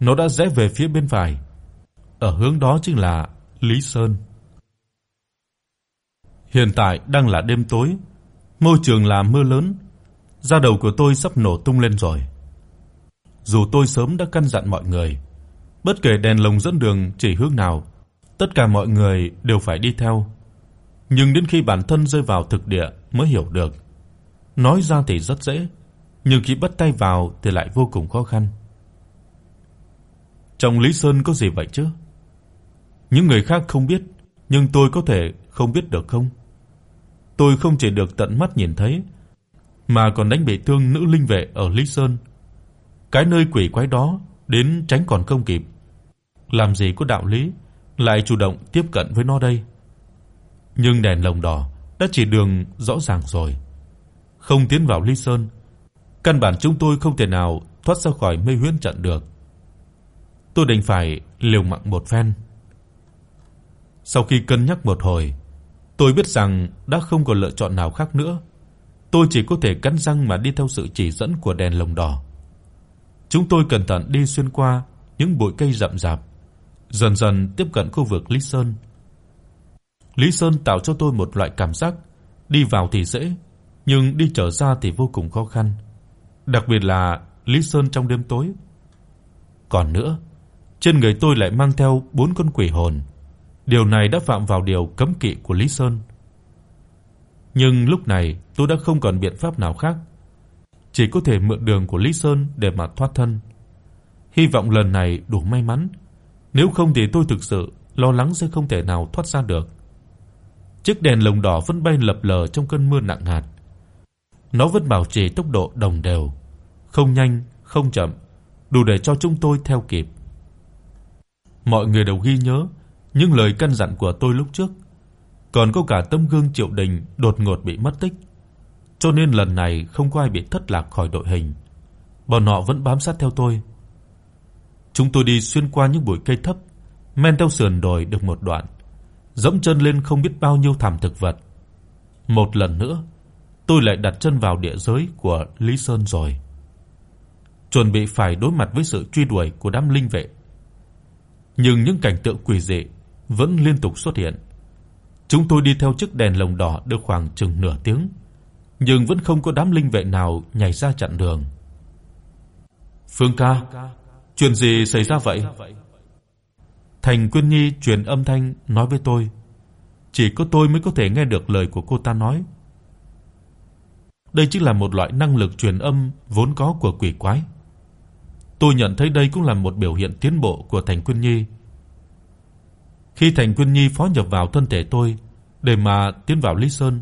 nó đã rẽ về phía bên phải. Ở hướng đó chính là Lý Sơn. Hiện tại đang là đêm tối, môi trường là mưa lớn, da đầu của tôi sắp nổ tung lên rồi. Dù tôi sớm đã căn dặn mọi người, bất kể đèn lồng dẫn đường chỉ hướng nào, tất cả mọi người đều phải đi theo. Nhưng đến khi bản thân rơi vào thực địa mới hiểu được. Nói ra thì rất dễ, nhưng khi bắt tay vào thì lại vô cùng khó khăn. Trong Lý Sơn có gì vậy chứ? Những người khác không biết, nhưng tôi có thể không biết được không? Tôi không chỉ được tận mắt nhìn thấy, mà còn đánh bị thương nữ linh vệ ở Lý Sơn. Cái nơi quỷ quái đó đến tránh còn không kịp. Làm gì có đạo lý lại chủ động tiếp cận với nó đây? Nhưng đèn lồng đỏ đã chỉ đường rõ ràng rồi. Không tiến vào Ly Sơn, căn bản chúng tôi không thể nào thoát ra khỏi mê huyễn trận được. Tôi đành phải liều mạng một phen. Sau khi cân nhắc một hồi, tôi biết rằng đã không còn lựa chọn nào khác nữa. Tôi chỉ có thể cắn răng mà đi theo sự chỉ dẫn của đèn lồng đỏ. Chúng tôi cẩn thận đi xuyên qua những bụi cây rậm rạp, dần dần tiếp cận khu vực Lý Sơn. Lý Sơn tạo cho tôi một loại cảm giác đi vào thì dễ, nhưng đi trở ra thì vô cùng khó khăn. Đặc biệt là Lý Sơn trong đêm tối. Còn nữa, trên người tôi lại mang theo bốn con quỷ hồn. Điều này đã phạm vào điều cấm kỵ của Lý Sơn. Nhưng lúc này, tôi đã không còn biện pháp nào khác, chỉ có thể mượn đường của Lý Sơn để mà thoát thân. Hy vọng lần này đủ may mắn, nếu không thì tôi thực sự lo lắng sẽ không thể nào thoát ra được. Chiếc đèn lồng đỏ vẫn bay lập lờ trong cơn mưa nặng hạt. Nó vẫn bảo trì tốc độ đồng đều, không nhanh, không chậm, đủ để cho chúng tôi theo kịp. Mọi người đều ghi nhớ những lời căn dặn của tôi lúc trước, còn có cả tấm gương Triệu Đình đột ngột bị mất tích. Cho nên lần này không có ai bị thất lạc khỏi đội hình. Bọn họ vẫn bám sát theo tôi. Chúng tôi đi xuyên qua những bụi cây thấp, men theo sườn đồi được một đoạn, dẫm chân lên không biết bao nhiêu thảm thực vật. Một lần nữa, tôi lại đặt chân vào địa giới của Lý Sơn rồi. Chuẩn bị phải đối mặt với sự truy đuổi của đám linh vệ. Nhưng những cảnh tượng quỷ dị vẫn liên tục xuất hiện. Chúng tôi đi theo chiếc đèn lồng đỏ được khoảng chừng nửa tiếng, nhưng vẫn không có đám linh vệ nào nhảy ra chặn đường. "Phương ca, chuyện gì xảy ra vậy?" Thành Quyên Nhi truyền âm thanh nói với tôi. Chỉ có tôi mới có thể nghe được lời của cô ta nói. Đây chính là một loại năng lực truyền âm vốn có của quỷ quái. Tôi nhận thấy đây cũng là một biểu hiện tiến bộ của Thành Quyên Nhi. Khi Thành Quyên Nhi phó nhập vào thân thể tôi để mà tiến vào Lý Sơn,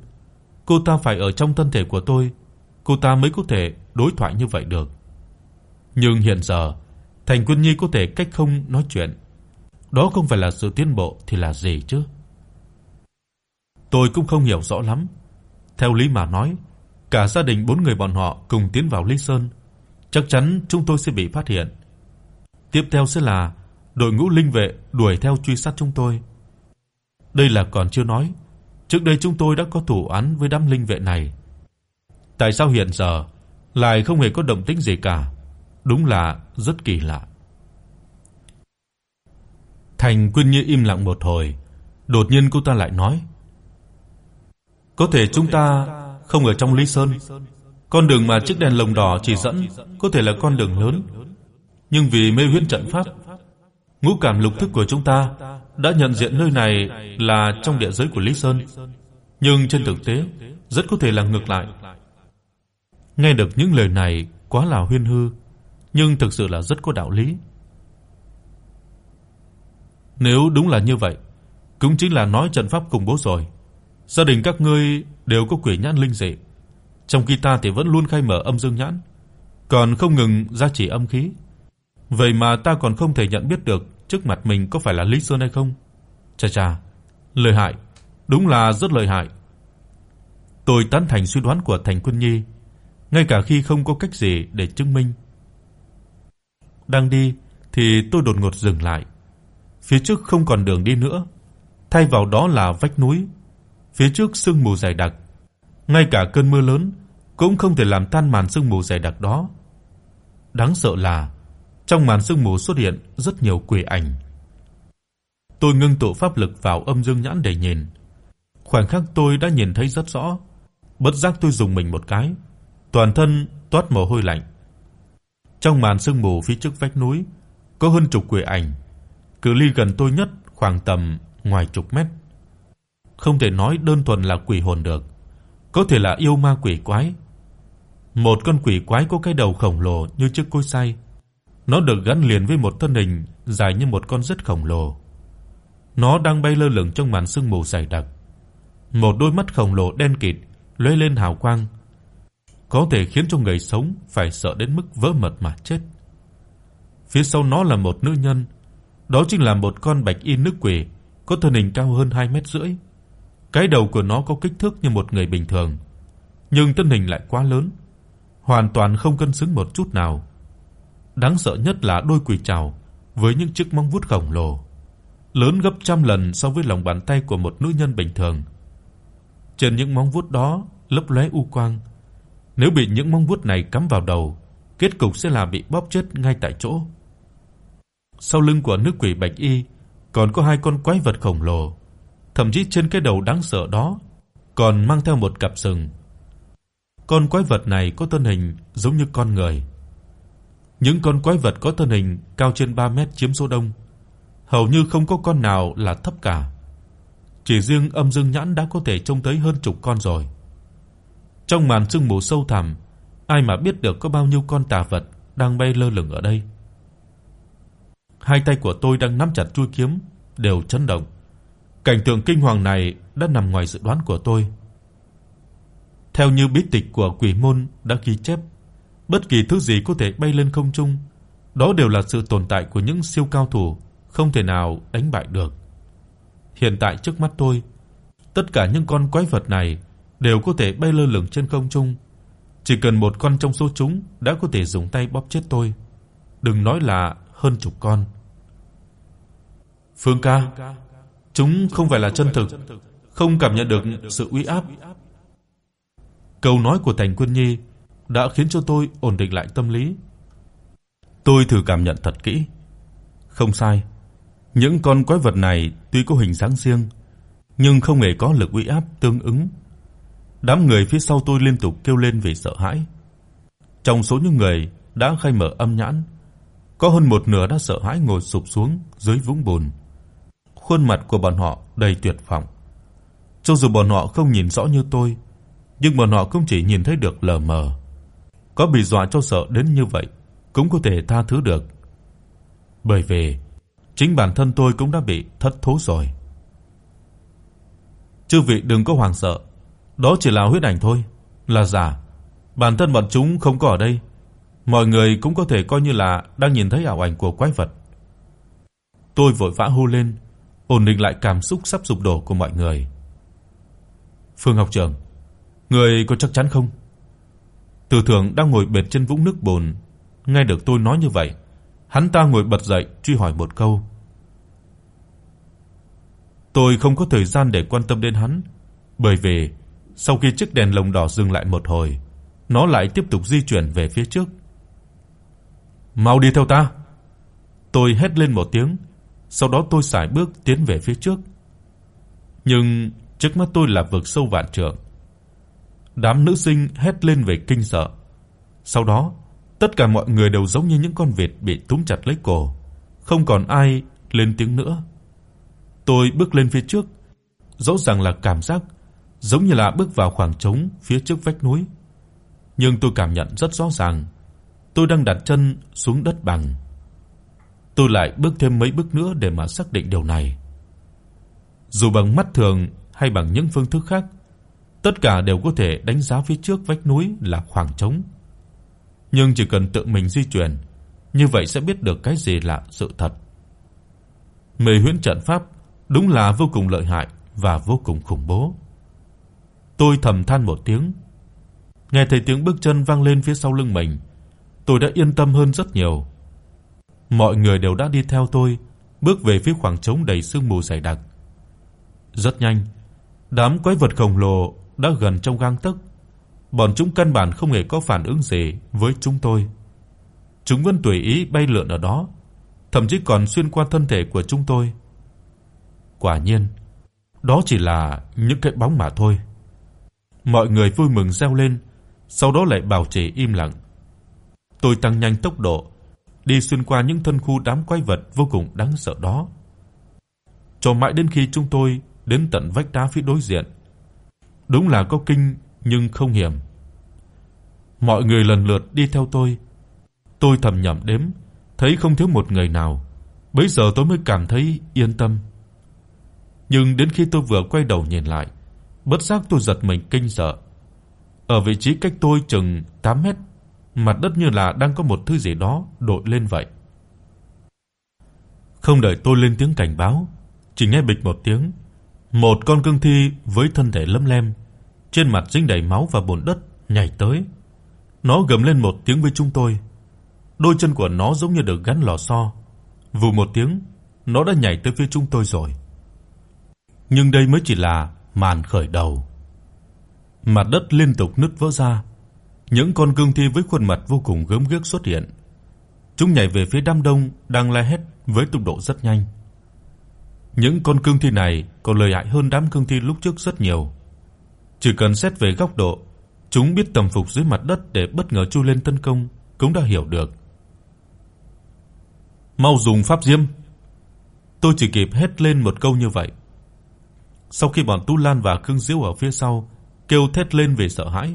cô ta phải ở trong thân thể của tôi, cô ta mới có thể đối thoại như vậy được. Nhưng hiện giờ, Thành Quyên Nhi có thể cách không nói chuyện. Đó không phải là sự tiến bộ thì là gì chứ? Tôi cũng không hiểu rõ lắm. Theo lý mà nói, cả gia đình bốn người bọn họ cùng tiến vào Lý Sơn, chắc chắn chúng tôi sẽ bị phát hiện. Tiếp theo sẽ là đội ngũ linh vệ đuổi theo truy sát chúng tôi. Đây là còn chưa nói, trước đây chúng tôi đã có thủ án với đám linh vệ này. Tại sao hiện giờ lại không hề có động tĩnh gì cả? Đúng là rất kỳ lạ. Thành Quyên Như im lặng một hồi, đột nhiên cô ta lại nói: "Có thể chúng ta không ở trong Lý Sơn, con đường mà chiếc đèn lồng đỏ chỉ dẫn có thể là con đường lớn, nhưng vì mê huyễn trận pháp Ngũ cảm lục thức của chúng ta đã nhận diện nơi này là trong địa giới của Lý Sơn, nhưng trên thực tế rất có thể là ngược lại. Nghe được những lời này quá là huyên hư, nhưng thực sự là rất có đạo lý. Nếu đúng là như vậy, cũng chính là nói trận pháp cùng bố rồi. Gia đình các ngươi đều có quỷ nhãn linh dị, trong khi ta thì vẫn luôn khai mở âm dương nhãn, còn không ngừng gia trì âm khí. Vậy mà ta còn không thể nhận biết được trước mặt mình có phải là Lý Sơn hay không. Chà chà, lợi hại, đúng là rất lợi hại. Tôi tán thành suy đoán của Thành Quân Nhi, ngay cả khi không có cách gì để chứng minh. Đang đi thì tôi đột ngột dừng lại. Phía trước không còn đường đi nữa, thay vào đó là vách núi. Phía trước sương mù dày đặc, ngay cả cơn mưa lớn cũng không thể làm tan màn sương mù dày đặc đó. Đáng sợ là trong màn sương mù xuất hiện rất nhiều quỷ ảnh. Tôi ngưng tụ pháp lực vào âm dương nhãn để nhìn. Khoảnh khắc tôi đã nhìn thấy rất rõ, bất giác tôi dùng mình một cái, toàn thân toát mồ hôi lạnh. Trong màn sương mù phía trước vách núi có hơn chục quỷ ảnh, cự ly gần tôi nhất khoảng tầm ngoài chục mét. Không thể nói đơn thuần là quỷ hồn được, có thể là yêu ma quỷ quái. Một con quỷ quái có cái đầu khổng lồ như chiếc cối xay, nó được gắn liền với một thân hình dài như một con rết khổng lồ. Nó đang bay lơ lửng trong màn sương mù dày đặc. Một đôi mắt khổng lồ đen kịt lóe lên hào quang, có thể khiến cho người sống phải sợ đến mức vỡ mật mà chết. Phía sau nó là một nữ nhân, đó chính là một con bạch y nữ quỷ có thân hình cao hơn 2 mét rưỡi. Cái đầu của nó có kích thước như một người bình thường, nhưng thân hình lại quá lớn, hoàn toàn không cân xứng một chút nào. Đáng sợ nhất là đôi quỷ trảo với những chiếc móng vuốt khổng lồ, lớn gấp trăm lần so với lòng bàn tay của một nữ nhân bình thường. Trên những móng vuốt đó lấp lóe u quang. Nếu bị những móng vuốt này cắm vào đầu, kết cục sẽ là bị bóp chết ngay tại chỗ. Sau lưng của nữ quỷ bạch y còn có hai con quái vật khổng lồ, thậm chí trên cái đầu đáng sợ đó còn mang theo một cặp sừng. Con quái vật này có thân hình giống như con người. Những con quái vật có thân hình cao trên 3 mét chiếm số đông, hầu như không có con nào là thấp cả. Chỉ riêng Âm Dương Nhãn đã có thể trông thấy hơn chục con rồi. Trong màn sương mù sâu thẳm, ai mà biết được có bao nhiêu con tà vật đang bay lơ lửng ở đây. Hai tay của tôi đang nắm chặt chuôi kiếm đều chấn động. Cảnh tượng kinh hoàng này đã nằm ngoài dự đoán của tôi. Theo như bí tịch của Quỷ môn đã ghi chép, bất kỳ thứ gì có thể bay lên không trung, đó đều là sự tồn tại của những siêu cao thủ, không thể nào đánh bại được. Hiện tại trước mắt tôi, tất cả những con quái vật này đều có thể bay lơ lửng trên không trung. Chỉ cần một con trong số chúng đã có thể dùng tay bóp chết tôi, đừng nói là hơn chục con. Phương ca, chúng không phải là chân thực, không cảm nhận được sự uy áp. Câu nói của Thành Quân Nhi đã khiến cho tôi ổn định lại tâm lý. Tôi thử cảm nhận thật kỹ. Không sai, những con quái vật này tuy có hình dáng riêng, nhưng không hề có lực uy áp tương ứng. Đám người phía sau tôi liên tục kêu lên vì sợ hãi. Trong số những người đã khai mở âm nhãn, có hơn một nửa đã sợ hãi ngồi sụp xuống dưới vũng bùn. Khuôn mặt của bọn họ đầy tuyệt vọng. Cho dù bọn họ không nhìn rõ như tôi, nhưng bọn họ cũng chỉ nhìn thấy được lờ mờ. Có bị dọa cho sợ đến như vậy cũng có thể tha thứ được. Bởi vì chính bản thân tôi cũng đã bị thất thố rồi. Chư vị đừng có hoảng sợ, đó chỉ là huyết ảnh thôi, là giả. Bản thân bọn chúng không có ở đây, mọi người cũng có thể coi như là đang nhìn thấy ảo ảnh của quái vật. Tôi vội vã hô lên, ổn định lại cảm xúc sắp sụp đổ của mọi người. Phương học trưởng, người có chắc chắn không? Từ Thượng đang ngồi bệt trên vũng nước bùn, nghe được tôi nói như vậy, hắn ta ngồi bật dậy truy hỏi một câu. Tôi không có thời gian để quan tâm đến hắn, bởi vì sau khi chiếc đèn lồng đỏ dừng lại một hồi, nó lại tiếp tục di chuyển về phía trước. "Mau đi theo ta." Tôi hét lên một tiếng, sau đó tôi sải bước tiến về phía trước. Nhưng trước mắt tôi là vực sâu vạn trượng. Đám nữ sinh hét lên về kinh sợ. Sau đó, tất cả mọi người đều giống như những con vịt bị túm chặt lấy cổ, không còn ai lên tiếng nữa. Tôi bước lên phía trước, rõ ràng là cảm giác giống như là bước vào khoảng trống phía trước vách núi. Nhưng tôi cảm nhận rất rõ ràng, tôi đang đặt chân xuống đất bằng. Tôi lại bước thêm mấy bước nữa để mà xác định điều này. Dù bằng mắt thường hay bằng những phương thức khác, tất cả đều có thể đánh giá phía trước vách núi là khoảng trống. Nhưng chỉ cần tự mình di chuyển, như vậy sẽ biết được cái gì là sự thật. Mê huyễn trận pháp đúng là vô cùng lợi hại và vô cùng khủng bố. Tôi thầm than một tiếng. Nghe thấy tiếng bước chân vang lên phía sau lưng mình, tôi đã yên tâm hơn rất nhiều. Mọi người đều đã đi theo tôi, bước về phía khoảng trống đầy sương mù dày đặc. Rất nhanh, đám quái vật khổng lồ đã gần trong gang tấc. Bọn chúng căn bản không hề có phản ứng gì với chúng tôi. Chúng vẫn tùy ý bay lượn ở đó, thậm chí còn xuyên qua thân thể của chúng tôi. Quả nhiên, đó chỉ là những cái bóng mà thôi. Mọi người vui mừng reo lên, sau đó lại bảo trì im lặng. Tôi tăng nhanh tốc độ, đi xuyên qua những thân khu đám quái vật vô cùng đáng sợ đó. Cho mãi đến khi chúng tôi đến tận vách đá phía đối diện. Đúng là có kinh nhưng không hiểm. Mọi người lần lượt đi theo tôi. Tôi thầm nhẩm đếm, thấy không thiếu một người nào. Bấy giờ tôi mới cảm thấy yên tâm. Nhưng đến khi tôi vừa quay đầu nhìn lại, bất giác tôi giật mình kinh sợ. Ở vị trí cách tôi chừng 8 mét, mặt đất như là đang có một thứ gì đó đội lên vậy. Không đợi tôi lên tiếng cảnh báo, chỉ nghe bịch một tiếng, một con cương thi với thân thể lấm lem, trên mặt dính đầy máu và bùn đất nhảy tới. Nó gầm lên một tiếng với chúng tôi. Đôi chân của nó giống như được gắn lò xo. Vù một tiếng, nó đã nhảy tới phía chúng tôi rồi. Nhưng đây mới chỉ là màn khởi đầu. Mặt đất liên tục nứt vỡ ra. Những con cương thi với khuôn mặt vô cùng gớm ghiếc xuất hiện. Chúng nhảy về phía đám đông đang la hét với tốc độ rất nhanh. Những con cương thi này còn lợi hại hơn đám cương thi lúc trước rất nhiều. Chỉ cần xét về góc độ, chúng biết tầm phục dưới mặt đất để bất ngờ chui lên tấn công, cũng đã hiểu được. Mau dùng pháp diêm. Tôi chỉ kịp hét lên một câu như vậy. Sau khi bọn Tu Lan và Khương Diễu ở phía sau kêu thét lên vì sợ hãi,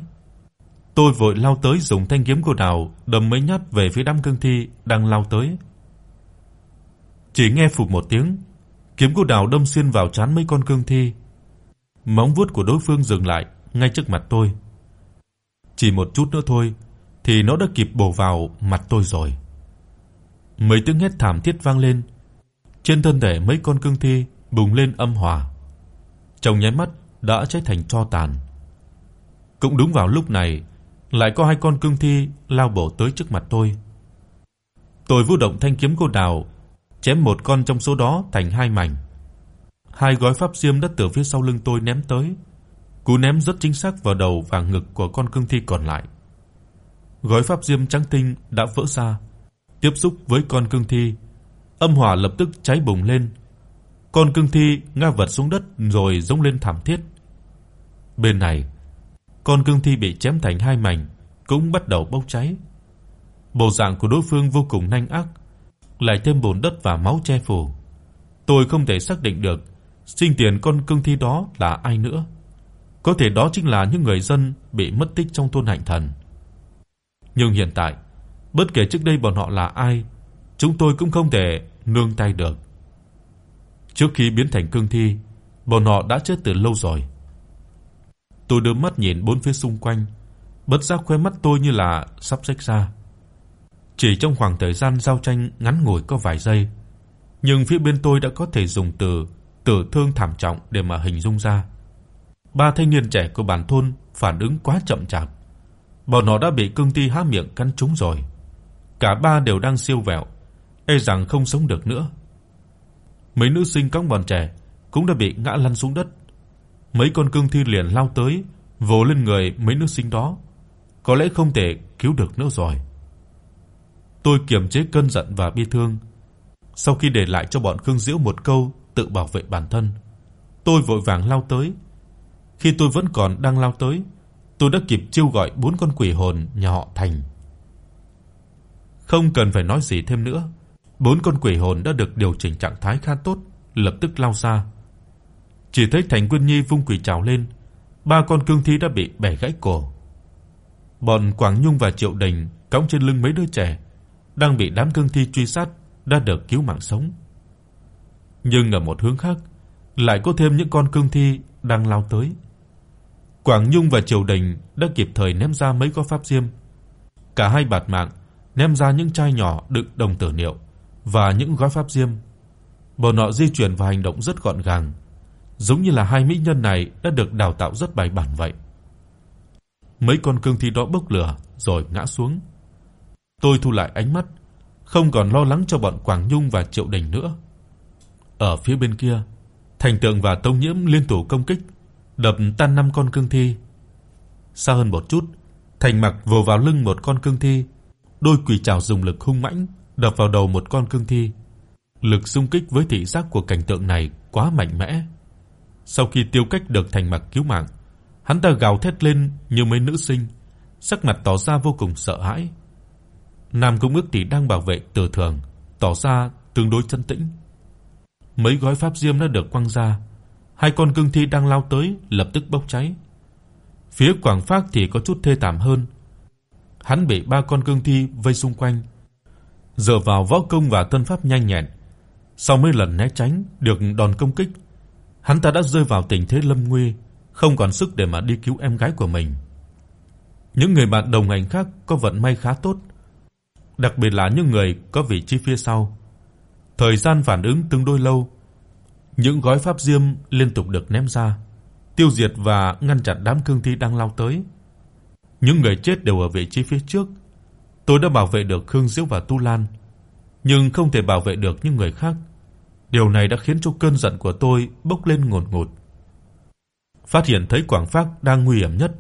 tôi vội lao tới dùng thanh kiếm của đào đâm mấy nhát về phía đám cương thi đang lao tới. Chỉ nghe phụt một tiếng, kiếm của đào đâm xuyên vào trán mấy con cương thi. Móng vuốt của đối phương dừng lại ngay trước mặt tôi. Chỉ một chút nữa thôi thì nó đã kịp bổ vào mặt tôi rồi. Mấy tiếng hét thảm thiết vang lên. Trên thân thể mấy con cương thi bùng lên âm hỏa. Trong nháy mắt đã cháy thành tro tàn. Cũng đúng vào lúc này, lại có hai con cương thi lao bổ tới trước mặt tôi. Tôi vũ động thanh kiếm cô đào, chém một con trong số đó thành hai mảnh. Hai gói pháp diêm đất từ phía sau lưng tôi ném tới. Cú ném rất chính xác vào đầu và ngực của con cương thi còn lại. Gói pháp diêm trắng tinh đã vỡ ra, tiếp xúc với con cương thi, âm hỏa lập tức cháy bùng lên. Con cương thi ngã vật xuống đất rồi rống lên thảm thiết. Bên này, con cương thi bị chém thành hai mảnh cũng bắt đầu bốc cháy. Bộ dạng của đối phương vô cùng nhanh ác, lại thêm bùn đất và máu che phủ. Tôi không thể xác định được sinh tiền con cương thi đó là ai nữa. Có thể đó chính là những người dân bị mất tích trong thôn Hạnh Thần. Nhưng hiện tại, bất kể trước đây bọn họ là ai, chúng tôi cũng không thể nương tay được. Trước khi biến thành cương thi, bọn họ đã chết từ lâu rồi. Tôi đưa mắt nhìn bốn phía xung quanh, bất giác khóe mắt tôi như là sắp rách ra. Chỉ trong khoảng thời gian giao tranh ngắn ngủi có vài giây, nhưng phía bên tôi đã có thể dùng từ tử thương thảm trọng để mà hình dung ra. Ba thanh niên trẻ của bản thôn phản ứng quá chậm chạp. Bọn họ đã bị cương ti há miệng cắn trúng rồi. Cả ba đều đang siêu vẹo, e rằng không sống được nữa. Mấy nữ sinh cõng bọn trẻ cũng đã bị ngã lăn xuống đất. Mấy con cương thi liền lao tới, vồ lên người mấy nữ sinh đó. Có lẽ không thể cứu được nữa rồi. Tôi kiềm chế cơn giận và bi thương. Sau khi để lại cho bọn Khương Diễu một câu tự bảo vệ bản thân, tôi vội vàng lao tới. Khi tôi vẫn còn đang lao tới, tôi đã kịp chiêu gọi bốn con quỷ hồn nhà họ Thành. Không cần phải nói gì thêm nữa, bốn con quỷ hồn đã được điều chỉnh trạng thái khá tốt, lập tức lao ra. Chỉ thấy Thành Quân Nhi vung quỷ trảo lên, ba con cương thi đã bị bẻ gãy cổ. Bọn Quảng Nhung và Triệu Đình cõng trên lưng mấy đứa trẻ đang bị đám cương thi truy sát đã được cứu mạng sống. Nhưng ở một hướng khác, lại có thêm những con cương thi đang lao tới. Quảng Nhung và Triều Đình đã kịp thời ném ra mấy gói pháp diêm. Cả hai bạt mạng ném ra những chai nhỏ đựng đồng tử niệu và những gói pháp diêm. Bọn họ di chuyển và hành động rất gọn gàng, giống như là hai mỹ nhân này đã được đào tạo rất bài bản vậy. Mấy con cương thi đó bốc lửa rồi ngã xuống. Tôi thu lại ánh mắt, không còn lo lắng cho bọn Quảng Nhung và Triệu Đình nữa. Ở phía bên kia, Thành Tượng và Tông Nhiễm liên tục công kích, đập tan năm con cương thi. Xa hơn một chút, Thành Mặc vồ vào lưng một con cương thi, đôi quỷ trảo dùng lực hung mãnh đập vào đầu một con cương thi. Lực xung kích với thị giác của cảnh tượng này quá mạnh mẽ. Sau khi tiêu cách được Thành Mặc cứu mạng, hắn ta gào thét lên như mấy nữ sinh, sắc mặt tỏ ra vô cùng sợ hãi. Nam Công Ước thì đang bảo vệ Từ Thường, tỏ ra tương đối trấn tĩnh. Mấy gói pháp diêm đã được quăng ra, hai con cương thi đang lao tới lập tức bốc cháy. Phía Quảng Phác thì có chút thê thảm hơn. Hắn bị ba con cương thi vây xung quanh. Dựa vào võ công và thân pháp nhanh nhẹn, sau mấy lần né tránh được đòn công kích, hắn ta đã rơi vào tình thế lâm nguy, không còn sức để mà đi cứu em gái của mình. Những người bạn đồng hành khác có vận may khá tốt, đặc biệt là những người có vị trí phía sau. Thời gian phản ứng tương đối lâu, Những gói pháp diêm liên tục được ném ra, tiêu diệt và ngăn chặn đám cương thi đang lao tới. Những người chết đều ở vị trí phía trước. Tôi đã bảo vệ được Khương Diễu và Tu Lan, nhưng không thể bảo vệ được những người khác. Điều này đã khiến cho cơn giận của tôi bốc lên ngùn ngụt. Phát hiện thấy Quảng Phác đang nguy hiểm nhất,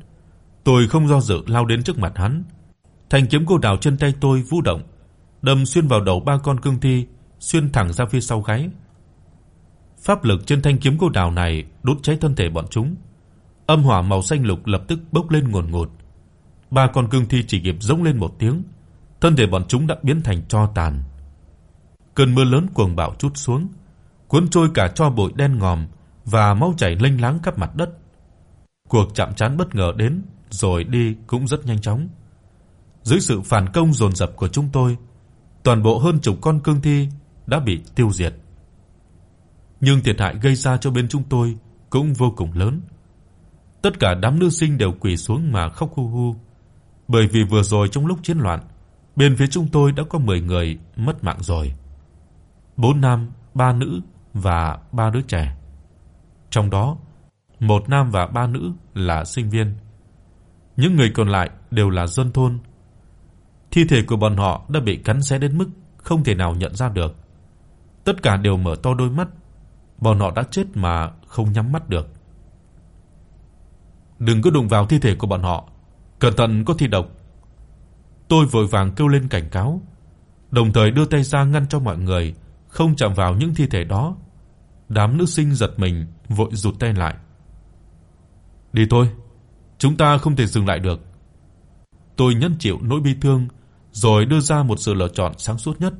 tôi không do dự lao đến trước mặt hắn. Thanh kiếm cô đào trên tay tôi vũ động, đâm xuyên vào đầu ba con cương thi, xuyên thẳng ra phía sau gáy. Pháp lực trên thanh kiếm cô đào này đốt cháy thân thể bọn chúng. Âm hỏa màu xanh lục lập tức bốc lên ngùn ngụt. Ba con cương thi chỉ kịp rống lên một tiếng, thân thể bọn chúng đã biến thành tro tàn. Cơn mưa lớn cuồng bạo chút xuống, cuốn trôi cả tro bụi đen ngòm và máu chảy lênh láng khắp mặt đất. Cuộc chạm trán bất ngờ đến rồi đi cũng rất nhanh chóng. Dưới sự phản công dồn dập của chúng tôi, toàn bộ hơn chục con cương thi đã bị tiêu diệt. Nhưng thiệt hại gây ra cho bên chúng tôi cũng vô cùng lớn. Tất cả đám nữ sinh đều quỳ xuống mà khóc hu hu, bởi vì vừa rồi trong lúc chiến loạn, bên phía chúng tôi đã có 10 người mất mạng rồi. 4 nam, 3 nữ và 3 đứa trẻ. Trong đó, một nam và ba nữ là sinh viên. Những người còn lại đều là dân thôn. Thi thể của bọn họ đã bị cắn xé đến mức không thể nào nhận ra được. Tất cả đều mở to đôi mắt, bọn họ đã chết mà không nhắm mắt được. Đừng có đụng vào thi thể của bọn họ, cẩn thận có thi độc. Tôi vội vàng kêu lên cảnh cáo, đồng thời đưa tay ra ngăn cho mọi người không chạm vào những thi thể đó. Đám nữ sinh giật mình, vội rụt tay lại. "Đi thôi, chúng ta không thể dừng lại được." Tôi nhẫn chịu nỗi bi thương rồi đưa ra một sự lựa chọn sáng suốt nhất.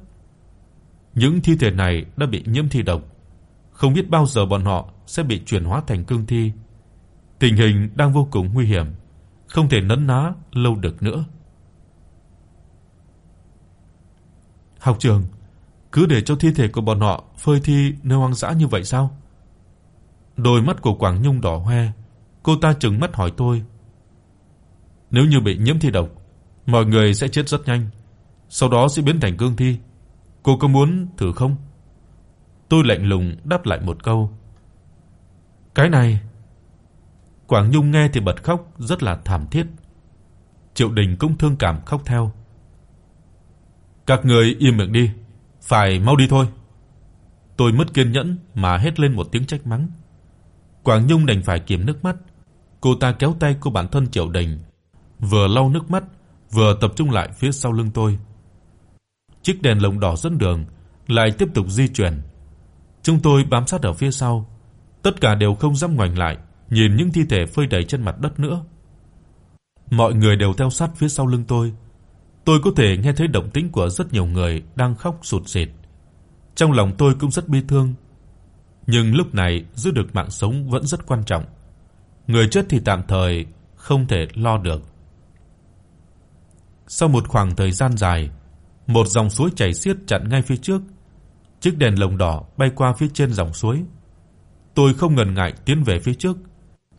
Những thi thể này đã bị nhiễm thi độc, không biết bao giờ bọn họ sẽ bị chuyển hóa thành cương thi. Tình hình đang vô cùng nguy hiểm, không thể nấn ná lâu được nữa. Học trường, cứ để cho thi thể của bọn họ phơi thi nơi hoang dã như vậy sao? Đôi mắt của Quảng Nhung đỏ hoe, cô ta trừng mắt hỏi tôi. Nếu như bị nhiễm thi độc, mọi người sẽ chết rất nhanh, sau đó sẽ biến thành cương thi. Cô có muốn thử không? Tôi lạnh lùng đáp lại một câu. Cái này. Quảng Nhung nghe thì bật khóc rất là thảm thiết. Triệu Đình cũng thương cảm khóc theo. Các người im miệng đi, phải mau đi thôi. Tôi mất kiên nhẫn mà hét lên một tiếng trách mắng. Quảng Nhung đành phải kiềm nước mắt. Cô ta kéo tay cô bạn thân Triệu Đình, vừa lau nước mắt, vừa tập trung lại phía sau lưng tôi. Chiếc đèn lồng đỏ dẫn đường lại tiếp tục di chuyển. Chúng tôi bám sát ở phía sau, tất cả đều không dám ngoảnh lại nhìn những thi thể phơi đầy trên mặt đất nữa. Mọi người đều theo sát phía sau lưng tôi. Tôi có thể nghe thấy động tĩnh của rất nhiều người đang khóc sụt sịt. Trong lòng tôi cũng rất bi thương, nhưng lúc này giữ được mạng sống vẫn rất quan trọng. Người chết thì tạm thời không thể lo được. Sau một khoảng thời gian dài, một dòng suối chảy xiết chặn ngay phía trước. Chiếc đèn lồng đỏ bay qua phía trên dòng suối. Tôi không ngần ngại tiến về phía trước,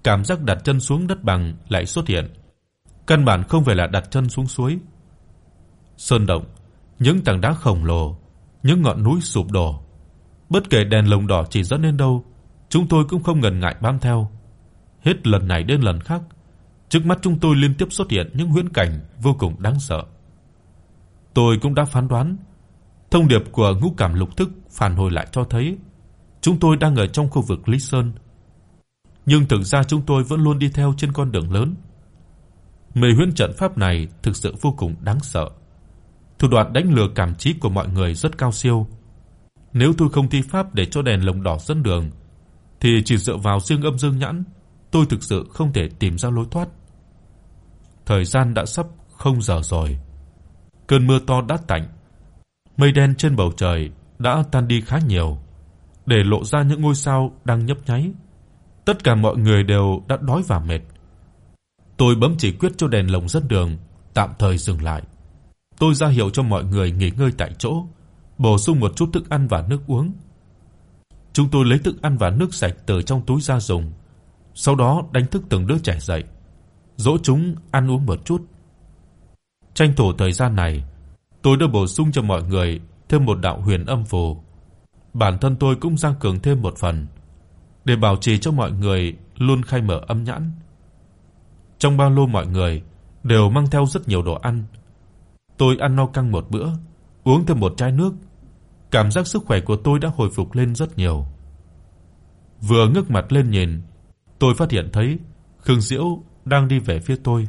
cảm giác đặt chân xuống đất bằng lại xuất hiện. Căn bản không phải là đặt chân xuống suối. Sơn động, những tảng đá khổng lồ, những ngọn núi sụp đổ. Bất kể đèn lồng đỏ chỉ dẫn đến đâu, chúng tôi cũng không ngần ngại bám theo. Hết lần này đến lần khác, trước mắt chúng tôi liên tiếp xuất hiện những huyễn cảnh vô cùng đáng sợ. Tôi cũng đã phán đoán, thông điệp của ngũ cảm lục thức phản hồi lại cho thấy chúng tôi đang ở trong khu vực Lý Sơn. Nhưng thực ra chúng tôi vẫn luôn đi theo trên con đường lớn. Mê huyễn trận pháp này thực sự vô cùng đáng sợ. Thủ đoạn đánh lừa cảm trí của mọi người rất cao siêu. Nếu tôi không thi pháp để cho đèn lồng đỏ dẫn đường thì chỉ dựa vào dương âm dương nhãn, tôi thực sự không thể tìm ra lối thoát. Thời gian đã sắp không giờ rồi. Cơn mưa to đã tạnh. Mây đen trên bầu trời đã tan đi khá nhiều, để lộ ra những ngôi sao đang nhấp nháy. Tất cả mọi người đều đã đói và mệt. Tôi bấm chỉ quyết cho đèn lồng dẫn đường tạm thời dừng lại. Tôi ra hiệu cho mọi người nghỉ ngơi tại chỗ, bổ sung một chút thức ăn và nước uống. Chúng tôi lấy thức ăn và nước sạch từ trong túi ra dùng, sau đó đánh thức từng đứa trẻ dậy, dỗ chúng ăn uống một chút. Tranh thủ thời gian này, tôi đã bổ sung cho mọi người thêm một đạo huyền âm phù. bản thân tôi cũng tăng cường thêm một phần để bảo trì cho mọi người luôn khai mở âm nhãn. Trong ba lô mọi người đều mang theo rất nhiều đồ ăn. Tôi ăn no căng một bữa, uống thêm một chai nước, cảm giác sức khỏe của tôi đã hồi phục lên rất nhiều. Vừa ngước mặt lên nhìn, tôi phát hiện thấy Khương Diễu đang đi về phía tôi.